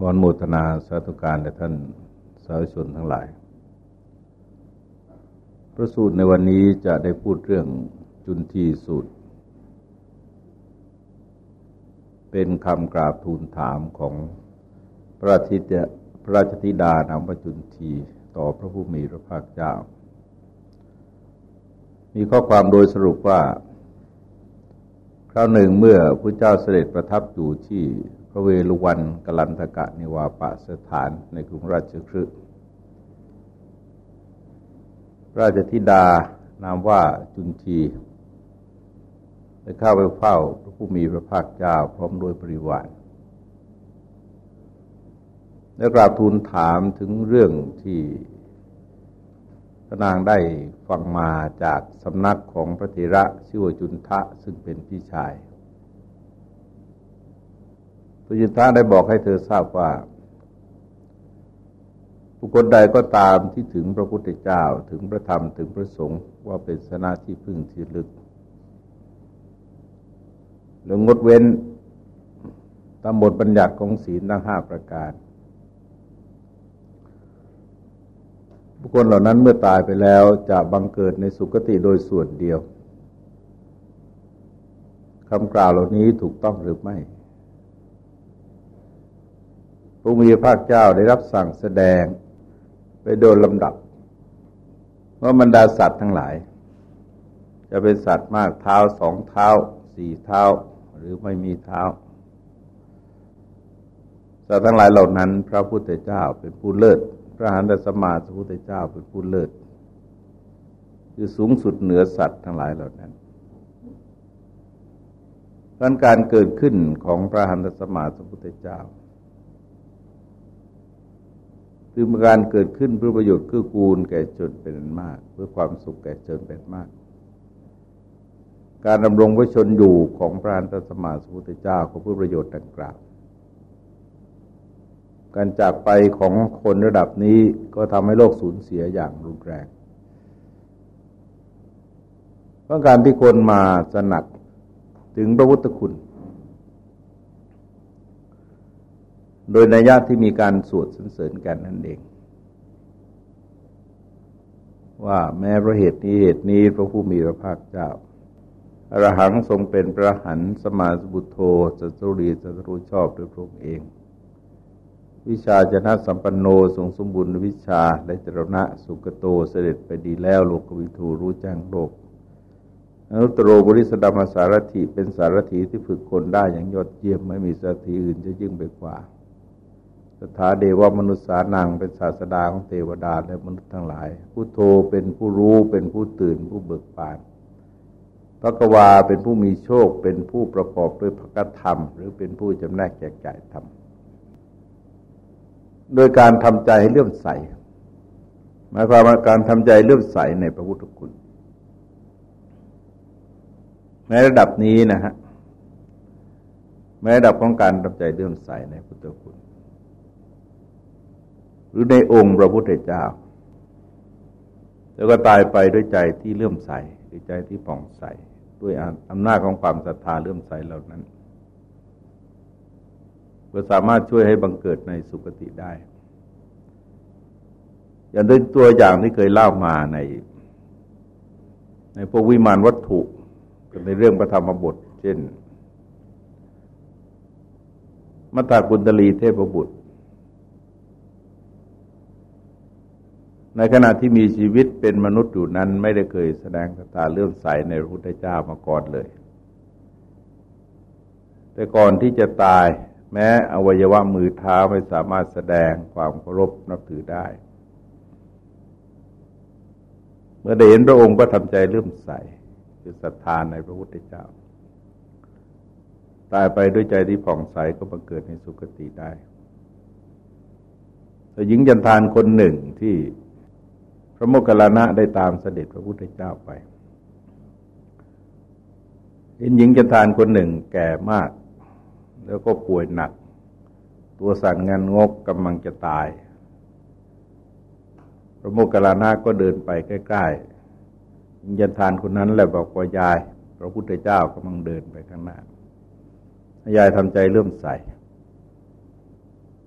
ขอนโมทนาสาธุการและท่านสาธุชนทั้งหลาย พระสูตรในวันนี้จะได้พูดเรื่องจุนทีสูตร เป็นคำกราบทูลถามของพระธิดพระราชธิดานามจุนทีต่อพระผู้มีพระภาคเจ้า มีข้อความโดยสรุปว่า คราวหนึ่งเมื่อพระเจ้าเสด็จประทับอยู่ที่ ระเวฬุวันกลันทกะนิวาปะสถานในกรุงราชคฤห์ราชธิดานามว่าจุนทีได้เข้าไปเฝ้าพระผู้มีพระภาคเจ้าพร้อมด้วยบริวารและกราบทูลถามถึงเรื่องที่พระนางได้ฟังมาจากสำนักของพระเถระชื่อว่าจุนทะซึ่งเป็นพี่ชาย พระยุทธะได้บอกให้เธอทราบว่าบุคคลใดก็ตามที่ถึงพระพุทธเจ้าถึงพระธรรมถึงพระสงฆ์ว่าเป็นสนาที่พึ่งที่ลึกหรืองดเว้นตามบทบัญญัติของศีลทั้งห้าประการ บุคคลเหล่านั้นเมื่อตายไปแล้วจะบังเกิดในสุคติโดยส่วนเดียวคำกล่าวเหล่านี้ถูกต้องหรือไม่ พระมีพระเจ้าได้รับสั่งแสดงไปโดยลำดับ ว่าบรรดาสัตว์ทั้งหลาย จะเป็นสัตว์มากเท้าสองเท้า สี่เท้า หรือไม่มีเท้า สัตว์ทั้งหลายเหล่านั้น พระพุทธเจ้าเป็นผู้เลิศ พระหันตสมาสัพพุทธเจ้าเป็นผู้เลิศ คือสูงสุดเหนือสัตว์ทั้งหลายเหล่านั้นการการเกิดขึ้นของพระหันตสมาสัพพุทธเจ้า คือการเกิดขึ้นเพื่อประโยชน์คือกูลแก่ชนเป็นมาก เพื่อความสุขแก่ชนเป็นมาก การดำรงว้ชนอยู่ของพระอันตสมาสมุทธเจ้าก็เพื่อประโยชน์ดังกล่าวการจากไปของคนระดับนี้ก็ทำให้โลกสูญเสียอย่างรุนแรงเพราะการที่คนมาสนักถึงพระพุทธคุณ โดยนัยยะที่มีการสวดสรรเสริญกันนั่นเอง ว่าแม้พระเหตุนี้เหตุนี้พระผู้มีพระภาคเจ้าอรหังทรงเป็นพระหันสมาสบุตโธจัตรุรีจัตรุชอบด้วยพระองค์เอง วิชาจนะสัมปันโนทรงสมบูรณ์วิชาและจรณะสุกโตเสด็จไปดีแล้วโลกวิทูรู้แจ้งโลกอนุตโรบริสดามสารถิเป็นสารถีที่ฝึกคนได้อย่างยอดเยี่ยมไม่มีสารถีอื่นจะยิ่งไปกว่า สถาเดวมนุษย์สานังเป็นศาสดาของเทวดาและมนุษย์ทั้งหลายผู้โทเป็นผู้รู้เป็นผู้ตื่นผู้เบิกบานพระกวาเป็นผู้มีโชค เป็นผู้ประกอบด้วยพระธรรม หรือเป็นผู้จำแนกแจกจ่ายธรรมโดยการทำใจให้เลื่อมใส หมายความว่าการทำใจเลื่อมใสในพระพุทธคุณ ในระดับนี้นะฮะในระดับของการทำใจเลื่อมใสในพุทธคุณ รือในองค์พระพุทธเจ้า แล้วก็ตายไปด้วยใจที่เลื่อมใสด้วยใจที่ผ่องใส ด้วยอำนาจของความศรัทธาเลื่อมใสเหล่านั้นก็สามารถช่วยให้บังเกิดในสุคติได้ อย่างด้วยตัวอย่างที่เคยเล่ามาใน ในพวกวิมานวัตถุในเรื่องพระธรรมบท เช่น มัตตากุณตลีเทพบุตร ในขณะที่มีชีวิตเป็นมนุษย์อยู่นั้น ไม่ได้เคยแสดงศรัทธาเลื่อมใสในพระพุทธเจ้ามาก่อนเลย แต่ก่อนที่จะตาย แม้อวัยวะมือเท้าไม่สามารถแสดงความเคารพนับถือได้ เมื่อได้เห็นพระองค์ก็ทำใจเลื่อมใสคือศรัทธาในพระพุทธเจ้า ตายไปด้วยใจที่ผ่องใสก็บังเกิดในสุคติได้แต่หญิงยันทานคนหนึ่งที่ พระโมคคัลลานะได้ตามเสด็จพระพุทธเจ้าไปเห็นหญิงจันทานคนหนึ่งแก่มาก แล้วก็ป่วยหนัก ตัวสั่นงานงกกำลังจะตาย พระโมคคัลลานะก็เดินไปใกล้ๆหญิงจันทานคนนั้นแหละบอกว่ายาย พระพุทธเจ้ากำลังเดินไปข้างหน้ายายทำใจเริ่มใส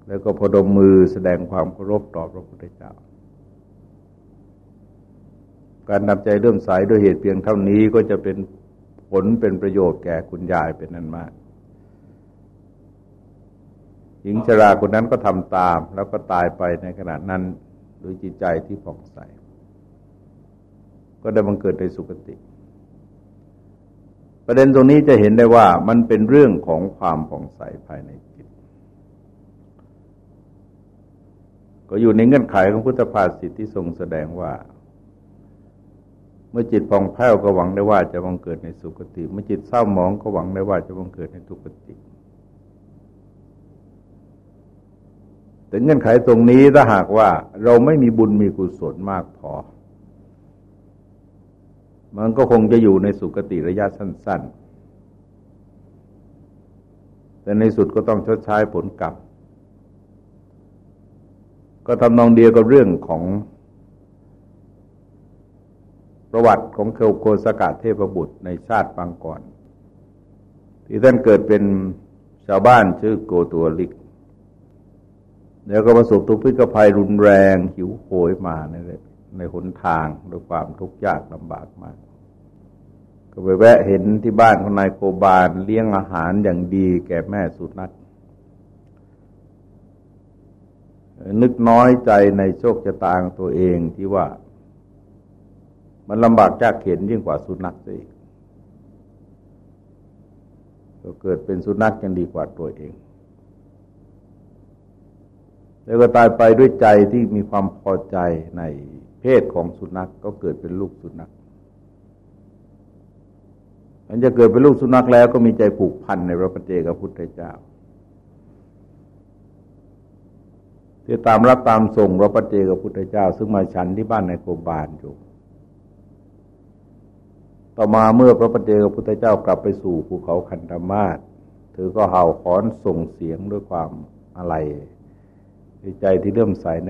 แแล้วก็พดมมือแสดงความเคารพต่อพระพุทธเจ้า การนำใจเริ่มสายด้วยเหตุเพียงเท่านี้ก็จะเป็นผลเป็นประโยชน์แก่คุณยายเป็นนั้นมาก หญิงชราคนนั้นก็ทำตาม แล้วก็ตายไปในขณะนั้นด้วยจิตใจที่ผ่องใส ก็ได้บังเกิดในสุคติ ประเด็นตรงนี้จะเห็นได้ว่ามันเป็นเรื่องของความผ่องใสภายในจิต ก็อยู่ในเงื่อนไขของพุทธภาษิตที่ทรงแสดงว่า เมื่อจิตผ่องแผ้วก็หวังได้ว่าจะบังเกิดในสุคติ เมื่อจิตเศร้าหมองก็หวังได้ว่าจะบังเกิดในทุกติ แต่เงื่อนไขตรงนี้ถ้าหากว่าเราไม่มีบุญมีกุศลมากพอ มันก็คงจะอยู่ในสุคติระยะสั้น ๆ แต่ในสุดก็ต้องชดใช้ผลกรรมก็ทำนองเดียวกับเรื่องของ ประวัติของเคโคสกะเทพบุตรในชาติปางก่อน ที่ท่านเกิดเป็นชาวบ้านชื่อโกตัวลิก แล้วก็ประสบทุกข์พิกภัยรุนแรงหิวโหยมาในในหนทางด้วยความทุกข์ยากลำบากมาก ก็ไปแวะเห็นที่บ้านของนายโกบาลเลี้ยงอาหารอย่างดีแก่แม่สุนัขนึกน้อยใจในโชคชะตาตัวเองที่ว่า มันลำบากยากเข็นยิ่งกว่าสุนัขสิก็เกิดเป็นสุนัขยังดีกว่าตัวเอง แล้วก็ตายไปด้วยใจที่มีความพอใจในเพศของสุนัขกก็เกิดเป็นลูกสุนัขมันจะเกิดเป็นลูกสุนัขแล้วก็มีใจผูกพันในพระปฏิเจกพุทธเจ้าที่ตามรับตามส่งพระปฏิเจกพุทธเจ้า ซึ่งมาฉันที่บ้านในโกบาลอยู่ ต่อมาเมื่อพระปเจกพุทธเจ้ากลับไปสู่ภูเขาคันธมาศเธอก็เห่าขอนส่งเสียงด้วยความอะไรใจที่เริ่มใสใน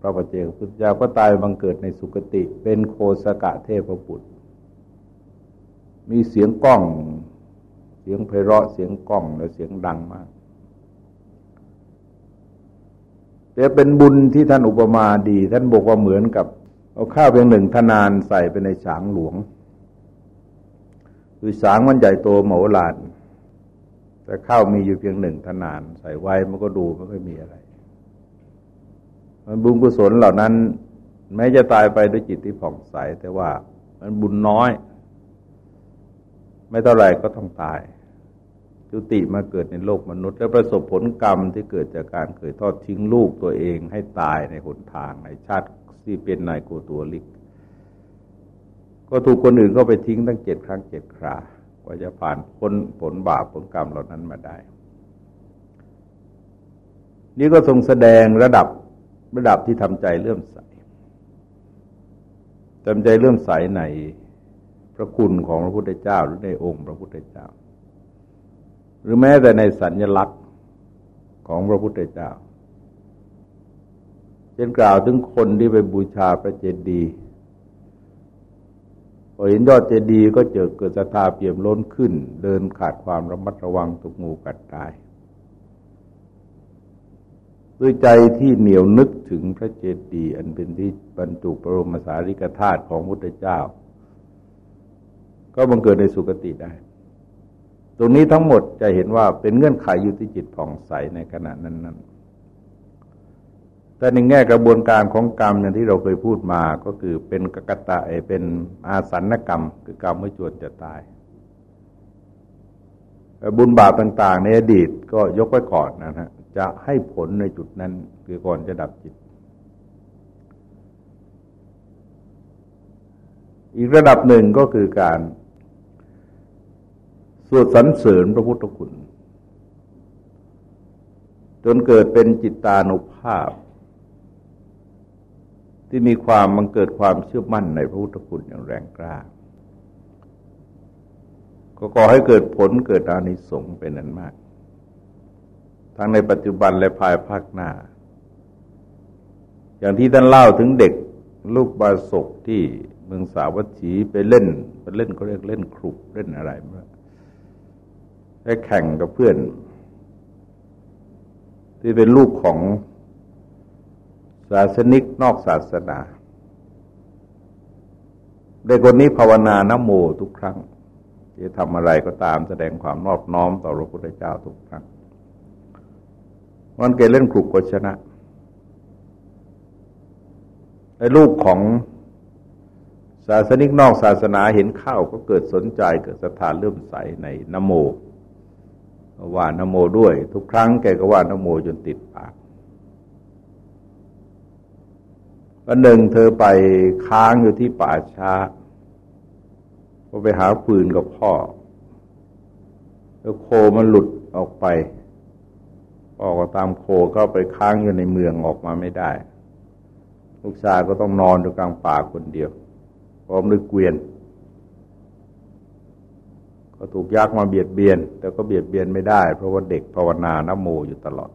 พระปฏิเจกพุทธเจ้าก็ตายบังเกิดในสุคติ เป็นโคสกะเทพบุตร มีเสียงก้อง เสียงไพเราะเสียงก้องและเสียงดังมากแต่เป็นบุญที่ท่านอุปมาดี ท่านบอกว่าเหมือนกับ เอาข้าวเพียงหนึ่งทนานใส่ไปในฉางหลวง คือสางมันใหญ่โตโหมลาน แต่ข้าวมีอยู่เพียงหนึ่งทนาน ใส่ไว้มันก็ดูไม่ค่อยมีอะไร มันบุญกุศลเหล่านั้น แม้จะตายไปด้วยจิตที่ผ่องใส แต่ว่ามันบุญน้อย ไม่เท่าไรก็ต้องตายจุติมาเกิดในโลกมนุษย์ แล้วประสบผลกรรมที่เกิดจากการเคยทอดทิ้งลูกตัวเองให้ตายในหนทางในชาติที่เป็นนายโกตัวลิก ก็ถูกคนอื่นก็ไปทิ้งตั้งเจ็ดครั้งเจ็ดครากว่าจะผ่านพ้นผลบาปผลกรรมเหล่านั้นมาได้ นี่ก็ทรงแสดงระดับระดับที่ทำใจเลื่อมใสทำใจเลื่อมใสในพระคุณของพระพุทธเจ้าหรือในองค์พระพุทธเจ้า หรือแม้แต่ในสัญญลักษณ์ของพระพุทธเจ้าเช่นกล่าวถึงคนที่ไปบูชาพระเจดีย์ พอเห็นยอดเจดีย์ก็เจอเกิดศรัทธาเปี่ยมล้นขึ้น เดินขาดความระมัดระวังถูกงูกัดตายด้วยใจที่เหนียวนึกถึงพระเจดีย์อันเป็นที่บรรจุพระบรมสารีริกธาตุของพุทธเจ้า ก็บังเกิดในสุคติได้ ตรงนี้ทั้งหมดจะเห็นว่าเป็นเงื่อนไขอยู่ที่จิตผ่องใสในขณะนั้นๆ แต่ในแง่กระบวนการของกรรมอย่างที่เราเคยพูดมาก็คือเป็นกกตะเป็นอาสันกรรม คือกรรมเมื่อจวนจะตาย บุญบาปต่างๆ ในอดีตก็ยกไว้ก่อนนะฮะจะให้ผลในจุดนั้นคือก่อนจะดับจิต อีกระดับหนึ่งก็คือการสวดสรรเสริญพระพุทธคุณ จนเกิดเป็นจิตตานุภาพ ที่มีความมันเกิดความเชื่อมั่นในพระพุทธคุณอย่างแรงกล้า ก็ก่อให้เกิดผลเกิดอานิสงส์เป็นนั้นมาก ทั้งในปัจจุบันและภายภาคหน้า อย่างที่ท่านเล่าถึงเด็กลูกบาศกที่เมืองสาวัตถีไปเล่นไปเล่นเขาเรียกเล่นครุกเล่นอะไรมาไปแข่งกับเพื่อน ที่เป็นลูกของ ศาสนิกนอกศาสนาเด็กคนนี้ภาวนานโมทุกครั้งจะทำอะไรก็ตามแสดงความนอบน้อมต่อพระพุทธเจ้าทุกครั้งวันเกเล่นครุกก็ชนะไอ้ลูกของศาสนิกนอกศาสนาเห็นข้าวก็เกิดสนใจเกิดศรัทธาเลื่อมใสในนโมว่านโมด้วย ทุกครั้งแกก็ว่านโมจนติดปาก วันหนึ่งเธอไปค้างอยู่ที่ป่าช้าก็ไปหาปืนกับพ่อ แล้วโคมันหลุดออกไปพ่อก็ตามโคก็ไปค้างอยู่ในเมืองออกมาไม่ได้ ลูกชายก็ต้องนอนอยู่กลางป่าคนเดียว พร้อมด้วยเกวียน ก็ถูกยักษ์มาเบียดเบียน แต่ก็เบียดเบียนไม่ได้ เพราะว่าเด็กภาวนานโมอยู่ตลอด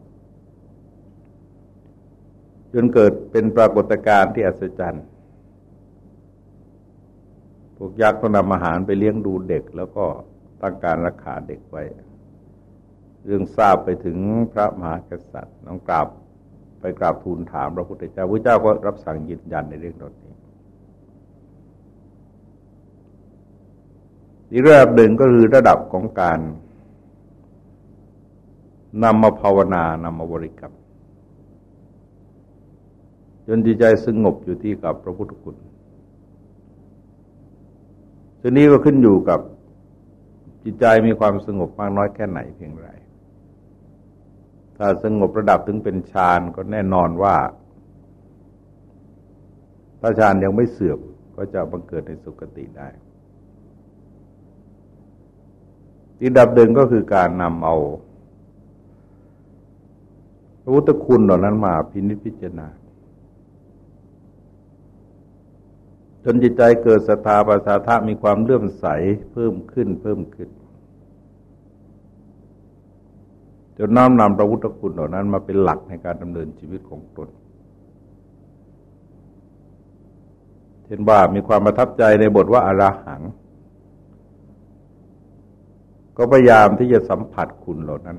จนเกิดเป็นปรากฏการณ์ที่อัศจรรย์พวกยักษ์ก็นำอาหารไปเลี้ยงดูเด็ก แล้วก็ตั้งการรักษาเด็กไว้ เรื่องทราบไปถึงพระมหากษัตริย์ น้องกราบไปกราบทูลถามพระพุทธเจ้าพระเจ้าก็รับสั่งยืนยันในเรื่องนี้อีกระดับหนึ่งก็คือระดับของการนำมาภาวนานำมาบริกรรม จนจิตใจสงบอยู่ที่กับพระพุทธคุณทีนี้ก็ขึ้นอยู่กับจิตใจมีความสงบมากน้อยแค่ไหนเพียงไร ถ้าสงบระดับถึงเป็นฌานก็แน่นอนว่า ถ้าฌานยังไม่เสื่อมก็จะบังเกิดในสุคติได้อีกดับหนึ่งก็คือการนำเอาพระพุทธคุณเหล่านั้นมาพินิจพิจารณา จนจิตใจเกิดศรัทธาประสาทะมีความเลื่อมใสเพิ่มขึ้นเพิ่มขึ้นจนน้อมนำพระพุทธคุณเหล่านั้นมาเป็นหลักในการดำเนินชีวิตของตนเช่นว่ามีความประทับใจในบทว่าอาราหัง ก็พยายามที่จะสัมผัสคุณเหล่านั้น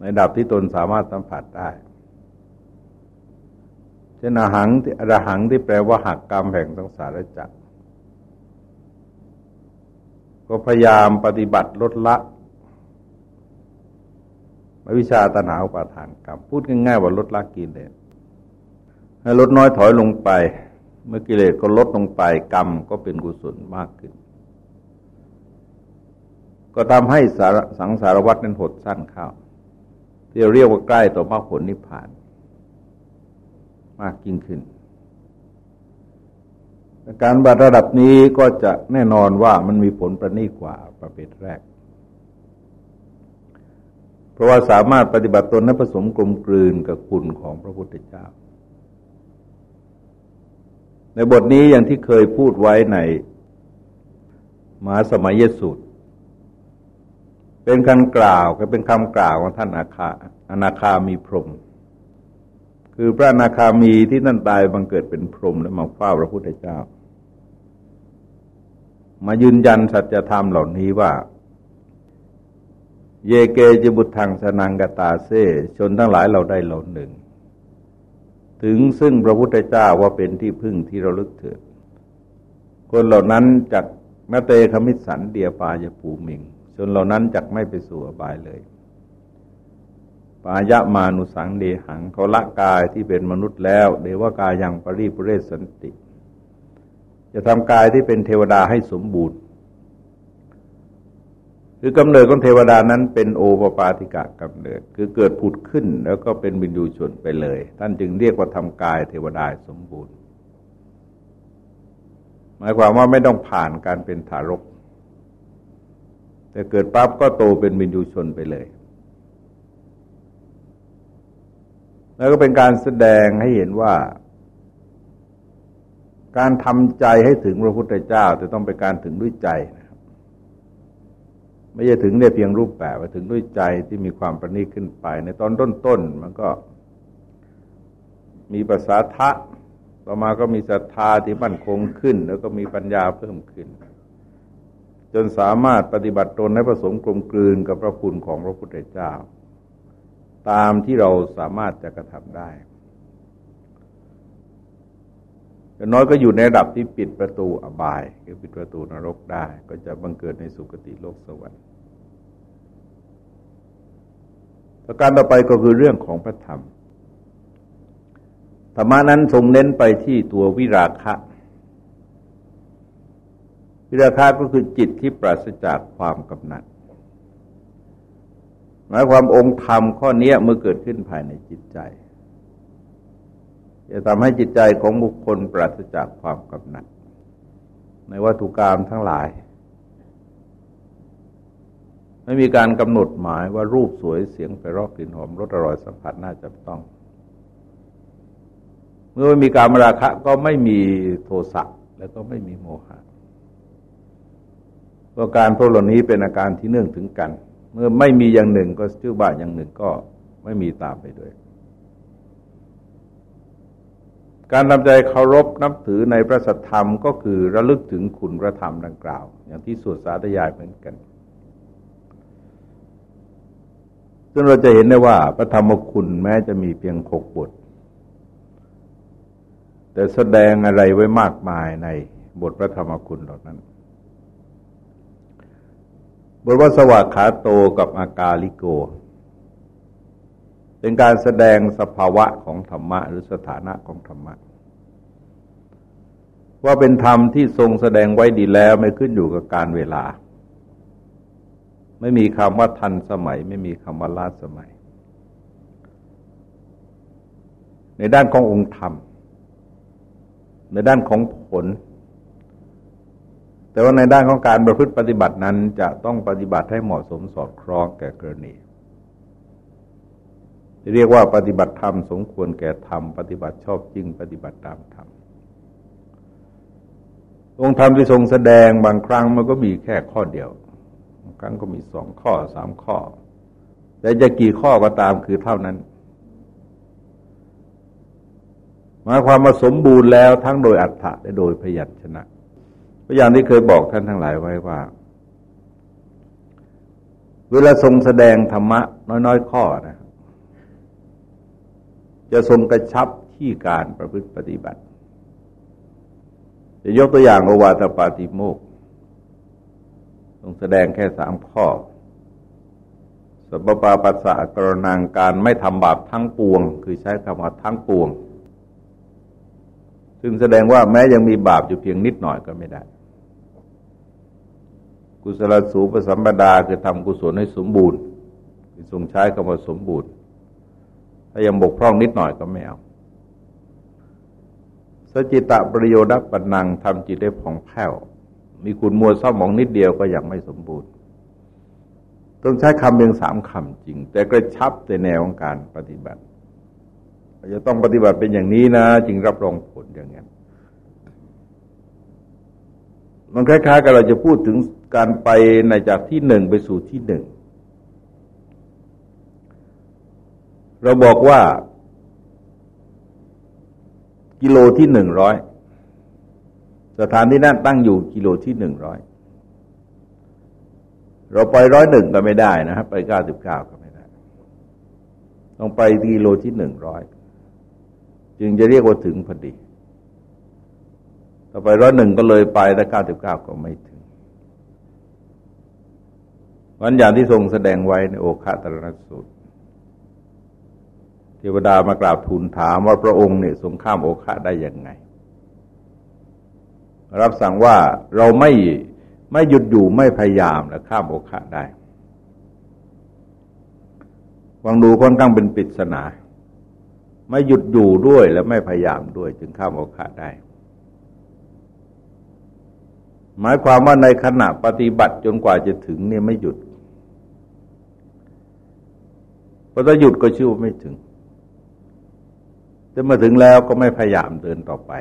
ในดับที่ตนสามารถสัมผัสได้ เช่นอหังที่อรหังที่แปลว่าหักกรรมแห่งสังสารจักรก็พยายามปฏิบัติลดละวิชาตนาอุปาทานกรรม พูดง่ายๆว่าลดละกิเลสให้ลดน้อยถอยลงไป เมื่อกิเลสก็ลดลงไป กรรมก็เป็นกุศลมากขึ้น ก็ทำให้สารสังสารวัตนั้นหดสั้นเข้าที่เรียกว่าใกล้ต่อมรรคผลนิพพาน มากยิ่งขึ้น การบัตรระดับนี้ก็จะแน่นอนว่ามันมีผลประณีกว่าประเภทแรก เพราะว่าสามารถปฏิบัติตนให้ผสมกลมกลืนกับคุณของพระพุทธเจ้า ในบทนี้อย่างที่เคยพูดไว้ในมหาสมัยสูตรเป็นการกล่าวก็เป็นคำกล่าวของท่านอาคาอนาคามีพรหม คือพระนาคามีที่นั่นตายบังเกิดเป็นพรหมแล้วมาเฝ้าพระพุทธเจ้า มายืนยันสัจธรรมเหล่านี้ว่า เยเกจบุตรทางสนังกตาเซชนทั้งหลายเราได้เหล่าหนึ่ง ถึงซึ่งพระพุทธเจ้าว่าเป็นที่พึ่งที่เราลึกถึงคนเหล่านั้นจากนาเตคมิสันเดียปายปูมิงจนเหล่านั้นจักไม่ไปสู่อบายเลย ปายะมานุสังเดหังเขาละกายที่เป็นมนุษย์แล้ว เดวกายยังปริปุเรสันติ จะทำกายที่เป็นเทวดาให้สมบูรณ์ คือกำเนิดของเทวดานั้นเป็นโอปปาติกะกำเนิด คือเกิดผุดขึ้นแล้วก็เป็นบินดูชนไปเลย ท่านจึงเรียกว่าทำกายเทวดาสมบูรณ์ หมายความว่าไม่ต้องผ่านการเป็นทารก แต่เกิดปั๊บก็โตเป็นวินยูชนไปเลย แล้วก็เป็นการแสดงให้เห็นว่า การทำใจให้ถึงพระพุทธเจ้าจะต้องเป็นการถึงด้วยใจนะครับไม่ใช่ถึงได้เพียงรูปแบบว่าถึงด้วยใจที่มีความประณีตขึ้นไป ในตอนต้นๆมันก็ มีภาษาทะต่อมาก็มีศรัทธาที่มั่นคงขึ้น แล้วก็มีปัญญาเพิ่มขึ้น จนสามารถปฏิบัติตนให้ผสมกลมกลืนกับพระคุณของพระพุทธเจ้า ตามที่เราสามารถจะกระทำได้อย่างน้อยก็อยู่ในระดับที่ปิดประตูอบาย คือปิดประตูนรกได้ ก็จะบังเกิดในสุคติโลกสวรรค์ประการต่อไปก็คือเรื่องของพระธรรม ธรรมานั้นทรงเน้นไปที่ตัววิราคะ วิราคะก็คือจิตที่ปราศจากความกำหนัด หมายความองค์ธรรมข้อนี้เมื่อเกิดขึ้นภายในจิตใจ จะทำให้จิตใจของบุคคลปราศจากความกำหนัด ในวัตถุกรรมทั้งหลาย ไม่มีการกำหนดหมายว่ารูปสวยเสียงไปรอกกลิ่นหอมรสอร่อยสัมผัสน่าจะต้อง เมื่อไม่มีการมราคะก็ไม่มีโทสะแล้วก็ไม่มีโมหะก็การพวกเหล่านี้เป็นอาการที่เนื่องถึงกัน เมื่อไม่มีอย่างหนึ่งก็ชื่อบ้าอย่างหนึ่งก็ไม่มีตามไปด้วย การทำใจเคารพนับถือในพระสัทธรรมก็คือระลึกถึงคุณพระธรรมดังกล่าว อย่างที่สวดสาธยายเหมือนกันซึ่งเราจะเห็นได้ว่าพระธรรมคุณแม้จะมีเพียงหกบท แต่แสดงอะไรไว้มากมายในบทพระธรรมคุณเหล่านั้น บทว่าสวากขาโตกับอากาลิโก เป็นการแสดงสภาวะของธรรมะ หรือสถานะของธรรมะ ว่าเป็นธรรมที่ทรงแสดงไว้ดีแล้วไม่ขึ้นอยู่กับการเวลา ไม่มีคำว่าทันสมัย ไม่มีคำว่าล้าสมัย ในด้านขององค์ธรรม ในด้านของผล แต่ว่าในด้านของการประพฤติปฏิบัตินั้นจะต้องปฏิบัติให้เหมาะสมสอดคล้องแก่กรณีเรียกว่าปฏิบัติธรรมสมควรแก่ธรรมปฏิบัติชอบจริงปฏิบัติตามธรรมองค์ธรรมที่ทรงแสดงบางครั้งมันก็มีแค่ข้อเดียวบางครั้งก็มีสองข้อสามข้อ แต่จะกี่ข้อก็ตามคือเท่านั้น หมายความมาสมบูรณ์แล้วทั้งโดยอัฏฐะและโดยพยัญชนะ พยานที่เคยบอกท่านทั้งหลายไว้ว่า เวลาทรงแสดงธรรมะ น้อยๆ ข้อนะจะทรงกระชับที่การประพฤติปฏิบัติ จะยกตัวอย่างโอวาตปาติโมกทรงแสดงแค่สามข้อสัพปาปัสสะกรนังการไม่ทำบาปทั้งปวง คือใช้คำว่าทั้งปวง ซึ่งแสดงว่าแม้ยังมีบาปอยู่เพียงนิดหน่อยก็ไม่ได้ กุศลสูปสัมปดาคือทำกุศลให้สมบูรณ์ทรงใช้คำว่าสมบูรณ์ ถ้ายังบกพร่องนิดหน่อยก็ไม่เอาสจิตะประโยชน์ปันังทำจิตได้ผ่องแผ้ว มีคุณมัวเศร้าหมองนิดเดียวก็ยังไม่สมบูรณ์ ต้องใช้คำเพียงสามคำจริง แต่กระชับในแนวของการปฏิบัติจะต้องปฏิบัติเป็นอย่างนี้นะ จึงรับรองผลอย่างนี้มันคล้ายๆกับเราจะพูดถึง การไปในจากที่หนึ่งไปสู่ที่หนึ่ง เราบอกว่า กิโลที่หนึ่งร้อยสถานที่นั่นตั้งอยู่กิโลที่หนึ่งร้อยเราไปร้อยหนึ่งก็ไม่ได้นะครับไปเก้าสิบเก้าก็ไม่ได้ ต้องไปกิโลที่หนึ่งร้อยจึงจะเรียกว่าถึงพอดี ต่อไปร้อยหนึ่งก็เลยไปแต่เก้าสิบเก้าก็ไม่ถึง วันอย่างที่ทรงแสดงไว้ในโอคาตรณสูตรเทวดามากราบทูลถามว่าพระองค์เนี่ยทรงข้ามโอคะได้ยังไง รับสั่งว่าเราไม่ไม่หยุดอยู่ไม่พยายามและข้ามโอคะได้ฟังดูค่อนข้างเป็นปริศนา ไม่หยุดอยู่ด้วยและไม่พยายามด้วย จึงข้ามโอคะได้ หมายความว่าในขณะปฏิบัติจนกว่าจะถึงเนี่ยไม่หยุด พอถ้าหยุดก็ชื่อว่าไม่ถึง แต่มาถึงแล้วก็ไม่พยายามเดินต่อไป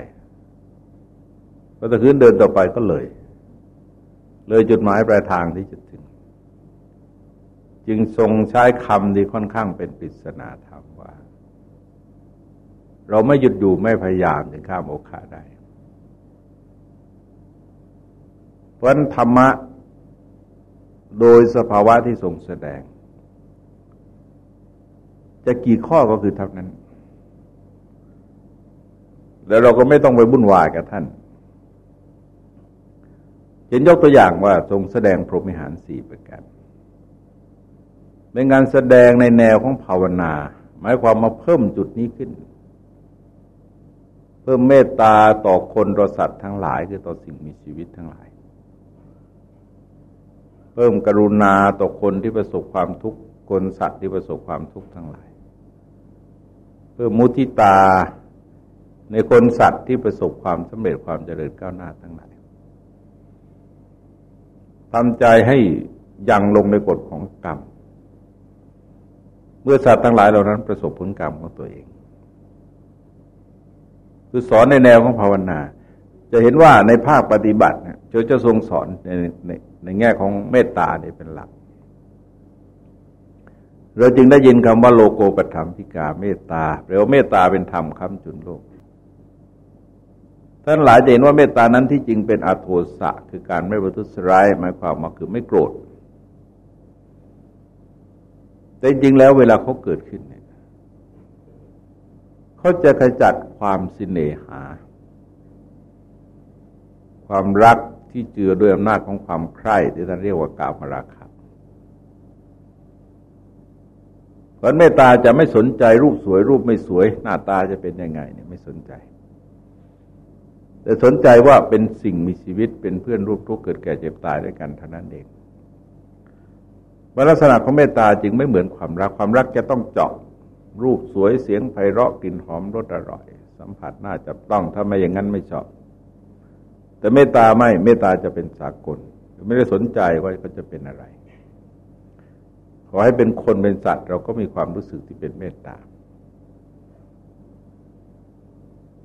พอตะคืนเดินต่อไปก็เลย เลยจุดหมายปลายทางที่จะถึง จึงทรงใช้คำที่ค่อนข้างเป็นปริศนาธรรมว่า เราไม่หยุดอยู่ไม่พยายามถึงข้ามโอคาได้ เพราะธรรมะโดยสภาวะที่ทรงแสดง จะกี่ข้อก็คือเท่านั้น แล้วเราก็ไม่ต้องไปบุ่นวายกับท่าน เห็นยกตัวอย่างว่าทรงแสดงพรหมิหารสี่ประการเป็นการแสดงในแนวของภาวนา หมายความมาเพิ่มจุดนี้ขึ้น เพิ่มเมตตาต่อคนต่อสัตว์ทั้งหลาย คือต่อสิ่งมีชีวิตทั้งหลาย เพิ่มกรุณาต่อคนที่ประสบความทุกข์คนสัตว์ที่ประสบความทุกข์ทั้งหลาย เพิ่มมุทิตาในคนสัตว์ที่ประสบความสำเร็จความเจริญก้าวหน้าทั้งหลายทำใจให้ยังลงในกฎของกรรม เมื่อสัตว์ทั้งหลายเหล่านั้นประสบผลกรรมของตัวเอง คือสอนในแนวของภาวนา จะเห็นว่าในภาคปฏิบัติเนี่ยจะทรงสอนในในในแง่ของเมตตาเนี่ยเป็นหลัก เราจึงได้ยินคำว่าโลโกปธรรมพิกาเมตตาแปลว่าเมตตาเป็นธรรมคำจุนโลก ท่านหลายจะเห็นว่าเมตตานั้นที่จริงเป็นอโทสะคือการไม่ประทุษร้ายหมายความว่าคือไม่โกรธ แต่จริงแล้วเวลาเขาเกิดขึ้นเนี่ยเขาจะขจัดความสิเนหา ความรักที่เจือด้วยอำนาจของความใคร่ที่ท่านเรียกว่ากามราคะ เพราะเมตตาจะไม่สนใจรูปสวย รูปไม่สวย หน้าตาจะเป็นยังไงเนี่ยไม่สนใจ แต่สนใจว่าเป็นสิ่งมีชีวิตเป็นเพื่อนรูปทุกข์เกิดแก่เจ็บตายด้วยกันเท่านั้นเองลักษณะของเมตตาจึงไม่เหมือนความรักความรักจะต้องเจาะรูปสวยเสียงไพเราะกลิ่นหอมรสอร่อย สัมผัสน่าจะต้องถ้าไม่อย่างนั้นไม่ชอบ แต่เมตตาไม่เมตตาจะเป็นสากล ไม่ได้สนใจว่าเขาจะเป็นอะไร ขอให้เป็นคนเป็นสัตว์ เราก็มีความรู้สึกที่เป็นเมตตา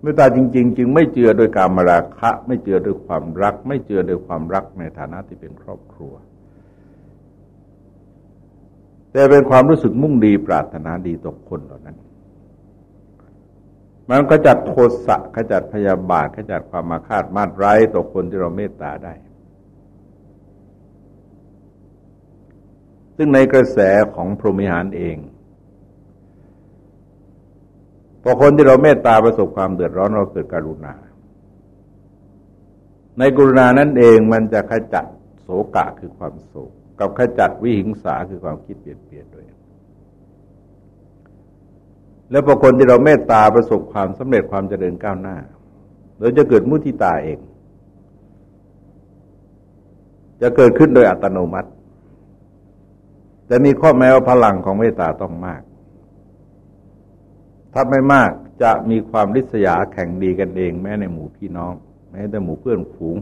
เมตตาจริง ๆ จึงไม่เจือโดยการมาราคะ ไม่เจือโดยความรัก ไม่เจือโดยความรักในฐานะที่เป็นครอบครัว แต่เป็นความรู้สึกมุ่งดีปรารถนาดีต่อคนเหล่านั้น มันก็จัดโทสะขจัดพยาบาทขจัดความมาคาดมาดไร้ต่อคนที่เราเมตตาได้ ซึ่งในกระแสของพรหมิหารเองพอคนที่เราเมตตาประสบความเดือดร้อนเราเกิดการุณา ในกรุณานั้นเองมันจะขจัดโศกะคือความโศก กับขจัดวิหิงสาคือความคิดเปลี่ยนเปลี่ยนด้วย แล้วพอคนที่เราเมตตาประสบความสำเร็จความเจริญก้าวหน้าเราจะเกิดมุทิตาเอง จะเกิดขึ้นโดยอัตโนมัติ แต่มีข้อแม้ว่าพลังของเมตตาต้องมาก ถ้าไม่มากจะมีความริษยาแข่งดีกันเอง แม้ในหมู่พี่น้อง แม้แต่หมู่เพื่อนฝูง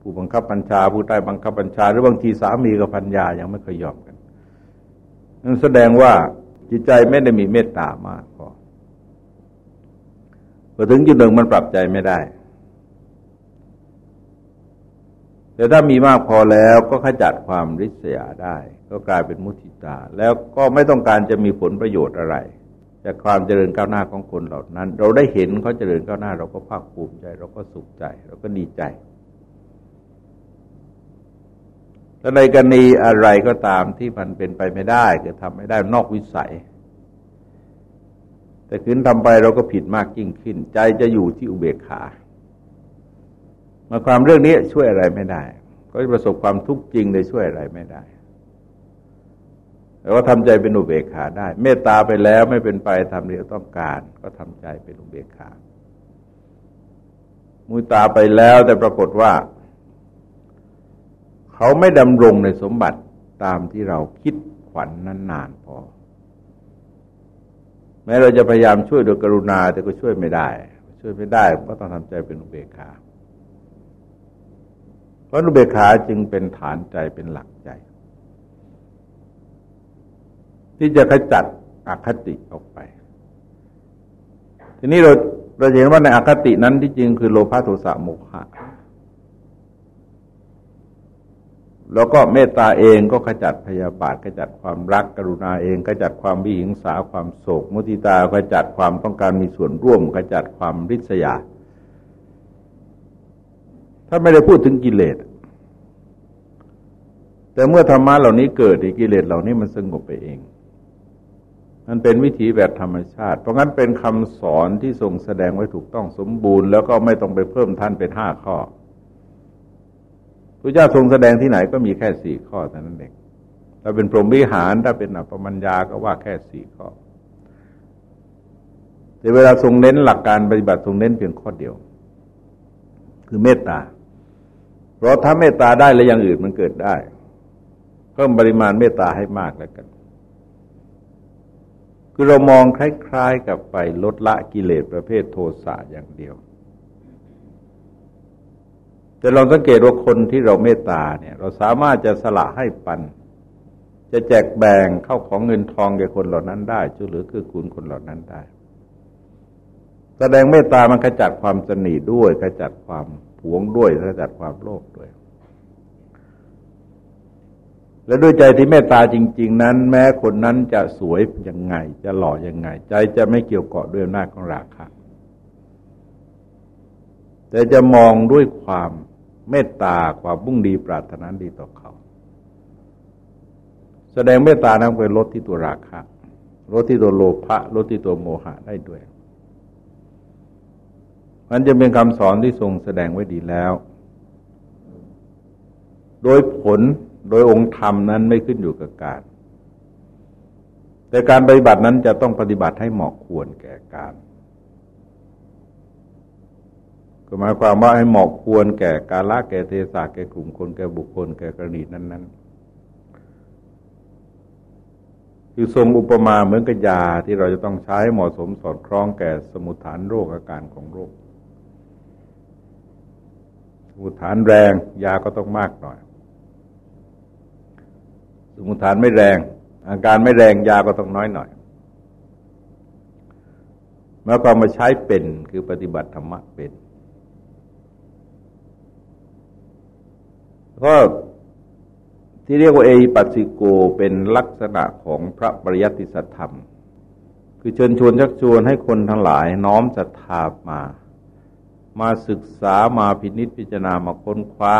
ผู้บังคับบัญชา ผู้ใต้บังคับบัญชา หรือบางทีสามีกับพัญญายังไม่เคยยอมกันนั่นแสดงว่าจิตใจไม่ได้มีเมตตามากพอพอถึงจุดหนึ่งมันปรับใจไม่ได้ แต่ถ้ามีมากพอแล้วก็ขจัดความริษยาได้ ก็กลายเป็นมุทิตา แล้วก็ไม่ต้องการจะมีผลประโยชน์อะไรจากความเจริญก้าวหน้าของคนเหล่านั้น เราได้เห็นเขาเจริญก้าวหน้า เราก็ภาคภูมิใจ เราก็สุขใจ เราก็ดีใจแ้ในกรณีอะไรก็ตามที่มันเป็นไปไม่ได้คือทำไม่ได้นอกวิสัย แต่ขึ้นทำไปเราก็ผิดมากยิ่งขึ้น ใจจะอยู่ที่อุเบกขามาความเรื่องนี้ช่วยอะไรไม่ได้ ก็ประสบความทุกข์จริงเลยช่วยอะไรไม่ได้ แต่ว่าทำใจเป็นอุเบกขาได้ เมตตาไปแล้วไม่เป็นไปทำเดียวต้องการ ก็ทำใจเป็นอุเบกขามุตาไปแล้วแต่ปรากฏว่า เขาไม่ดำรงในสมบัติตามที่เราคิดขวัญนนั้นนานพอ แม้เราจะพยายามช่วยโดยกรุณาแต่ก็ช่วยไม่ได้ ช่วยไม่ได้ก็ต้องทำใจเป็นอุเบกขาเพราะอุเบกขาจึงเป็นฐานใจเป็นหลักใจ ที่จะขจัดอคติออกไป ทีนี้เราเราเห็นว่าในอคตินั้นที่จริงคือโลภะโทสะโมฆะแล้วก็เมตตาเองก็ขจัดพยาบาทขจัดความรัก กรุณาเองขจัดความวิหิงสาความโศก มุติตาขจัดความต้องการมีส่วนร่วมขจัดความริษยาถ้าไม่ได้พูดถึงกิเลสแต่เมื่อธรรมะเหล่านี้เกิดกิเลสเหล่านี้มันสงบไปเอง มันเป็นวิถีแบบธรรมชาติ เพราะงั้นเป็นคำสอนที่ทรงแสดงไว้ถูกต้องสมบูรณ์ แล้วก็ไม่ต้องไปเพิ่มท่านเป็นห้าข้อพระเจ้าทรงแสดงที่ไหนก็มีแค่สี่ข้อเท่านั้นเองถ้าเป็นพรหมวิหารถ้าเป็นอปมัญญาก็ว่าแค่สี่ข้อ แต่เวลาทรงเน้นหลักการปฏิบัติทรงเน้นเพียงข้อเดียว คือเมตตา เพราะถ้าเมตตาได้แล้วอย่างอื่นมันเกิดได้ เพิ่มปริมาณเมตตาให้มากแล้วกัน คือเรามองคล้าย ๆ กับไปลดละกิเลสประเภทโทสะอย่างเดียว แต่ลองสังเกตว่าคนที่เราเมตตาเนี่ย เราสามารถจะสละให้ปัน จะแจกแบ่งเข้าของเงินทองแก่คนเหล่านั้นได้ช่วยเหลือคือคุณคนเหล่านั้นได้ แสดงเมตตามันขจัดความสนิด้วยขจัดความผวงด้วยขจัดความโลภด้วย และด้วยใจที่เมตตาจริง ๆ นั้น แม้คนนั้นจะสวยยังไง จะหล่อยังไง ใจจะไม่เกี่ยวเกาะด้วยอำนาจของราคะแต่จะมองด้วยความเมตตาความบุ่งดีปรารถนาดีต่อเขา แสดงเมตตานั้นเป็นลดที่ตัวราคะลดที่ตัวโลภะลดที่ตัวโมหะได้ด้วยมันจะเป็นคำสอนที่ทรงแสดงไว้ดีแล้ว โดยผล โดยองค์ธรรมนั้นไม่ขึ้นอยู่กับการ แต่การปฏิบัตินั้นจะต้องปฏิบัติให้เหมาะควรแก่การก็หมายความว่าให้เหมาะควรแก่กาละแก่เทศะแก่กลุ่มคนแก่บุคคลแก่กรณีนั้นๆ คือทรงอุปมาเหมือนกับยาที่เราจะต้องใช้เหมาะสมสอดคล้องแก่สมุทฐานโรคอาการของโรค สมุทฐานแรงยาก็ต้องมากหน่อย สมุทฐานไม่แรง อาการไม่แรงยาก็ต้องน้อยหน่อยเมื่อความมาใช้เป็นคือปฏิบัติธรรมะเป็นก็ที่เรียกว่าเอปัสสิโกเป็นลักษณะของพระปริยัติสัทธรรม คือเชิญชวนชักชวนให้คนทั้งหลายน้อมศรัทธามา มาศึกษามาพินิจพิจารณามาค้นคว้า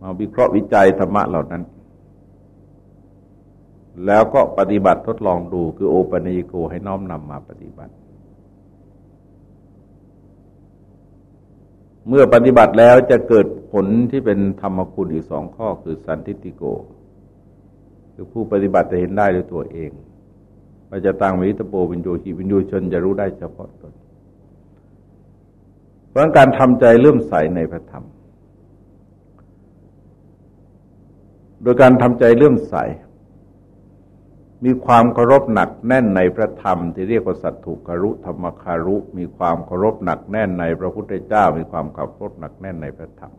มาวิเคราะห์วิจัยธรรมะเหล่านั้น แล้วก็ปฏิบัติทดลองดูคือโอปัญิโกให้น้อมนำมาปฏิบัติ เมื่อปฏิบัติแล้วจะเกิดผลที่เป็นธรรมคุณอีกสองข้อคือสันทิติโก คือผู้ปฏิบัติจะเห็นได้ด้วยตัวเองปัจจตังวิตโปวินโยหิวินโยชนจะรู้ได้เฉพาะตนเพราะการทำใจเลื่อมใสในพระธรรม โดยการทำใจเลื่อมใส มีความเคารพหนักแน่นในพระธรรม ที่เรียกว่าสัตถุคารุธรรมคารุ มีความเคารพหนักแน่นในพระพุทธเจ้า มีความเคารพหนักแน่นในพระธรรม